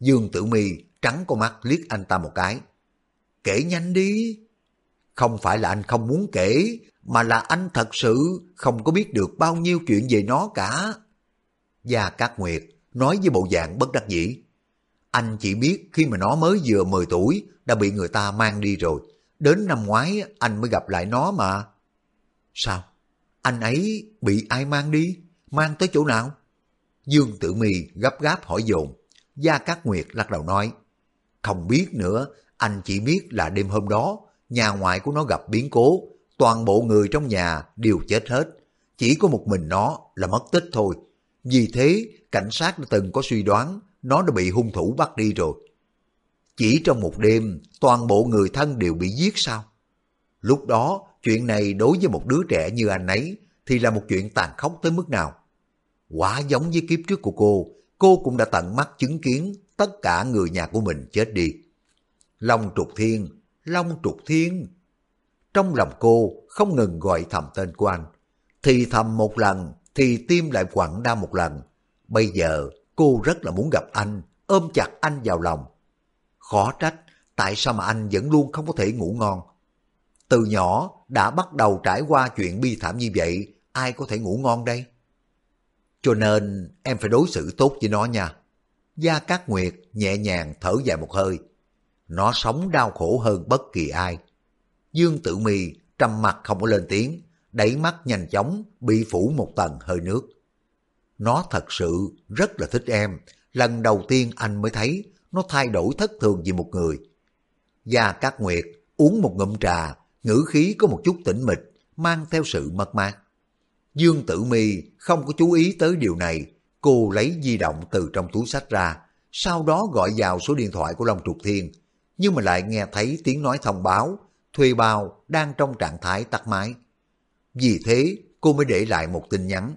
Dương Tử Mi trắng con mắt liếc anh ta một cái. Kể nhanh đi. Không phải là anh không muốn kể, mà là anh thật sự không có biết được bao nhiêu chuyện về nó cả. Gia Cát Nguyệt nói với bộ dạng bất đắc dĩ. Anh chỉ biết khi mà nó mới vừa 10 tuổi đã bị người ta mang đi rồi. Đến năm ngoái anh mới gặp lại nó mà. Sao? Anh ấy bị ai mang đi? Mang tới chỗ nào? Dương Tử Mì gấp gáp hỏi dồn. Gia Cát Nguyệt lắc đầu nói. Không biết nữa, anh chỉ biết là đêm hôm đó, nhà ngoại của nó gặp biến cố, toàn bộ người trong nhà đều chết hết. Chỉ có một mình nó là mất tích thôi. Vì thế, cảnh sát đã từng có suy đoán nó đã bị hung thủ bắt đi rồi. Chỉ trong một đêm, toàn bộ người thân đều bị giết sao? Lúc đó, chuyện này đối với một đứa trẻ như anh ấy thì là một chuyện tàn khốc tới mức nào? Quả giống với kiếp trước của cô, cô cũng đã tận mắt chứng kiến tất cả người nhà của mình chết đi. Long trục thiên, long trục thiên. Trong lòng cô không ngừng gọi thầm tên của anh. Thì thầm một lần, thì tim lại quặn đau một lần. Bây giờ cô rất là muốn gặp anh, ôm chặt anh vào lòng. Khó trách, tại sao mà anh vẫn luôn không có thể ngủ ngon. Từ nhỏ đã bắt đầu trải qua chuyện bi thảm như vậy, ai có thể ngủ ngon đây? Cho nên em phải đối xử tốt với nó nha. Gia Cát Nguyệt nhẹ nhàng thở dài một hơi. Nó sống đau khổ hơn bất kỳ ai. Dương Tử Mi trầm mặt không có lên tiếng, đẩy mắt nhanh chóng bị phủ một tầng hơi nước. Nó thật sự rất là thích em. Lần đầu tiên anh mới thấy nó thay đổi thất thường vì một người. Gia Cát Nguyệt uống một ngụm trà, ngữ khí có một chút tĩnh mịch, mang theo sự mất mát. Dương Tử Mi không có chú ý tới điều này, cô lấy di động từ trong túi sách ra, sau đó gọi vào số điện thoại của Long Trục Thiên, nhưng mà lại nghe thấy tiếng nói thông báo thuê bao đang trong trạng thái tắt máy. Vì thế, cô mới để lại một tin nhắn.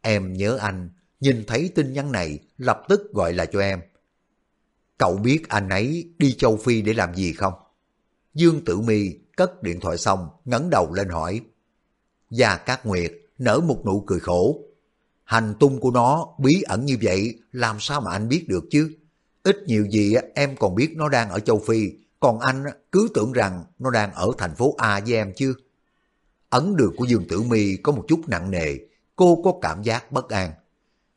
Em nhớ anh, nhìn thấy tin nhắn này, lập tức gọi lại cho em. Cậu biết anh ấy đi châu Phi để làm gì không? Dương Tử Mi cất điện thoại xong, ngẩng đầu lên hỏi. Gia Cát Nguyệt nở một nụ cười khổ. Hành tung của nó bí ẩn như vậy, làm sao mà anh biết được chứ? Ít nhiều gì em còn biết nó đang ở châu Phi, còn anh cứ tưởng rằng nó đang ở thành phố A với em chứ. Ấn đường của Dương Tử Mi có một chút nặng nề, cô có cảm giác bất an.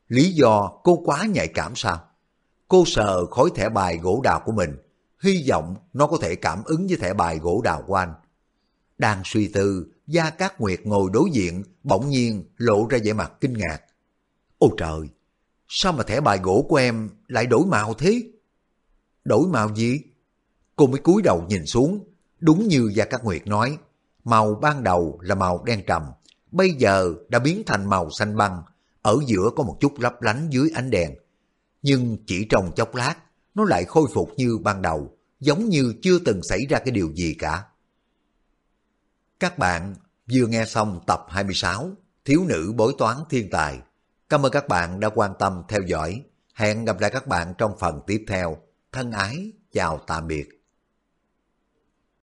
Lý do cô quá nhạy cảm sao? Cô sờ khối thẻ bài gỗ đào của mình, hy vọng nó có thể cảm ứng với thẻ bài gỗ đào của anh. Đang suy tư, Gia Cát Nguyệt ngồi đối diện, bỗng nhiên lộ ra vẻ mặt kinh ngạc. Ôi trời, sao mà thẻ bài gỗ của em lại đổi màu thế? Đổi màu gì? Cô mới cúi đầu nhìn xuống, đúng như Gia Cát Nguyệt nói, màu ban đầu là màu đen trầm, bây giờ đã biến thành màu xanh băng, ở giữa có một chút lấp lánh dưới ánh đèn. Nhưng chỉ trong chốc lát, nó lại khôi phục như ban đầu, giống như chưa từng xảy ra cái điều gì cả. Các bạn vừa nghe xong tập 26 Thiếu nữ bối toán thiên tài. Cảm ơn các bạn đã quan tâm theo dõi. Hẹn gặp lại các bạn trong phần tiếp theo. Thân ái, chào tạm biệt.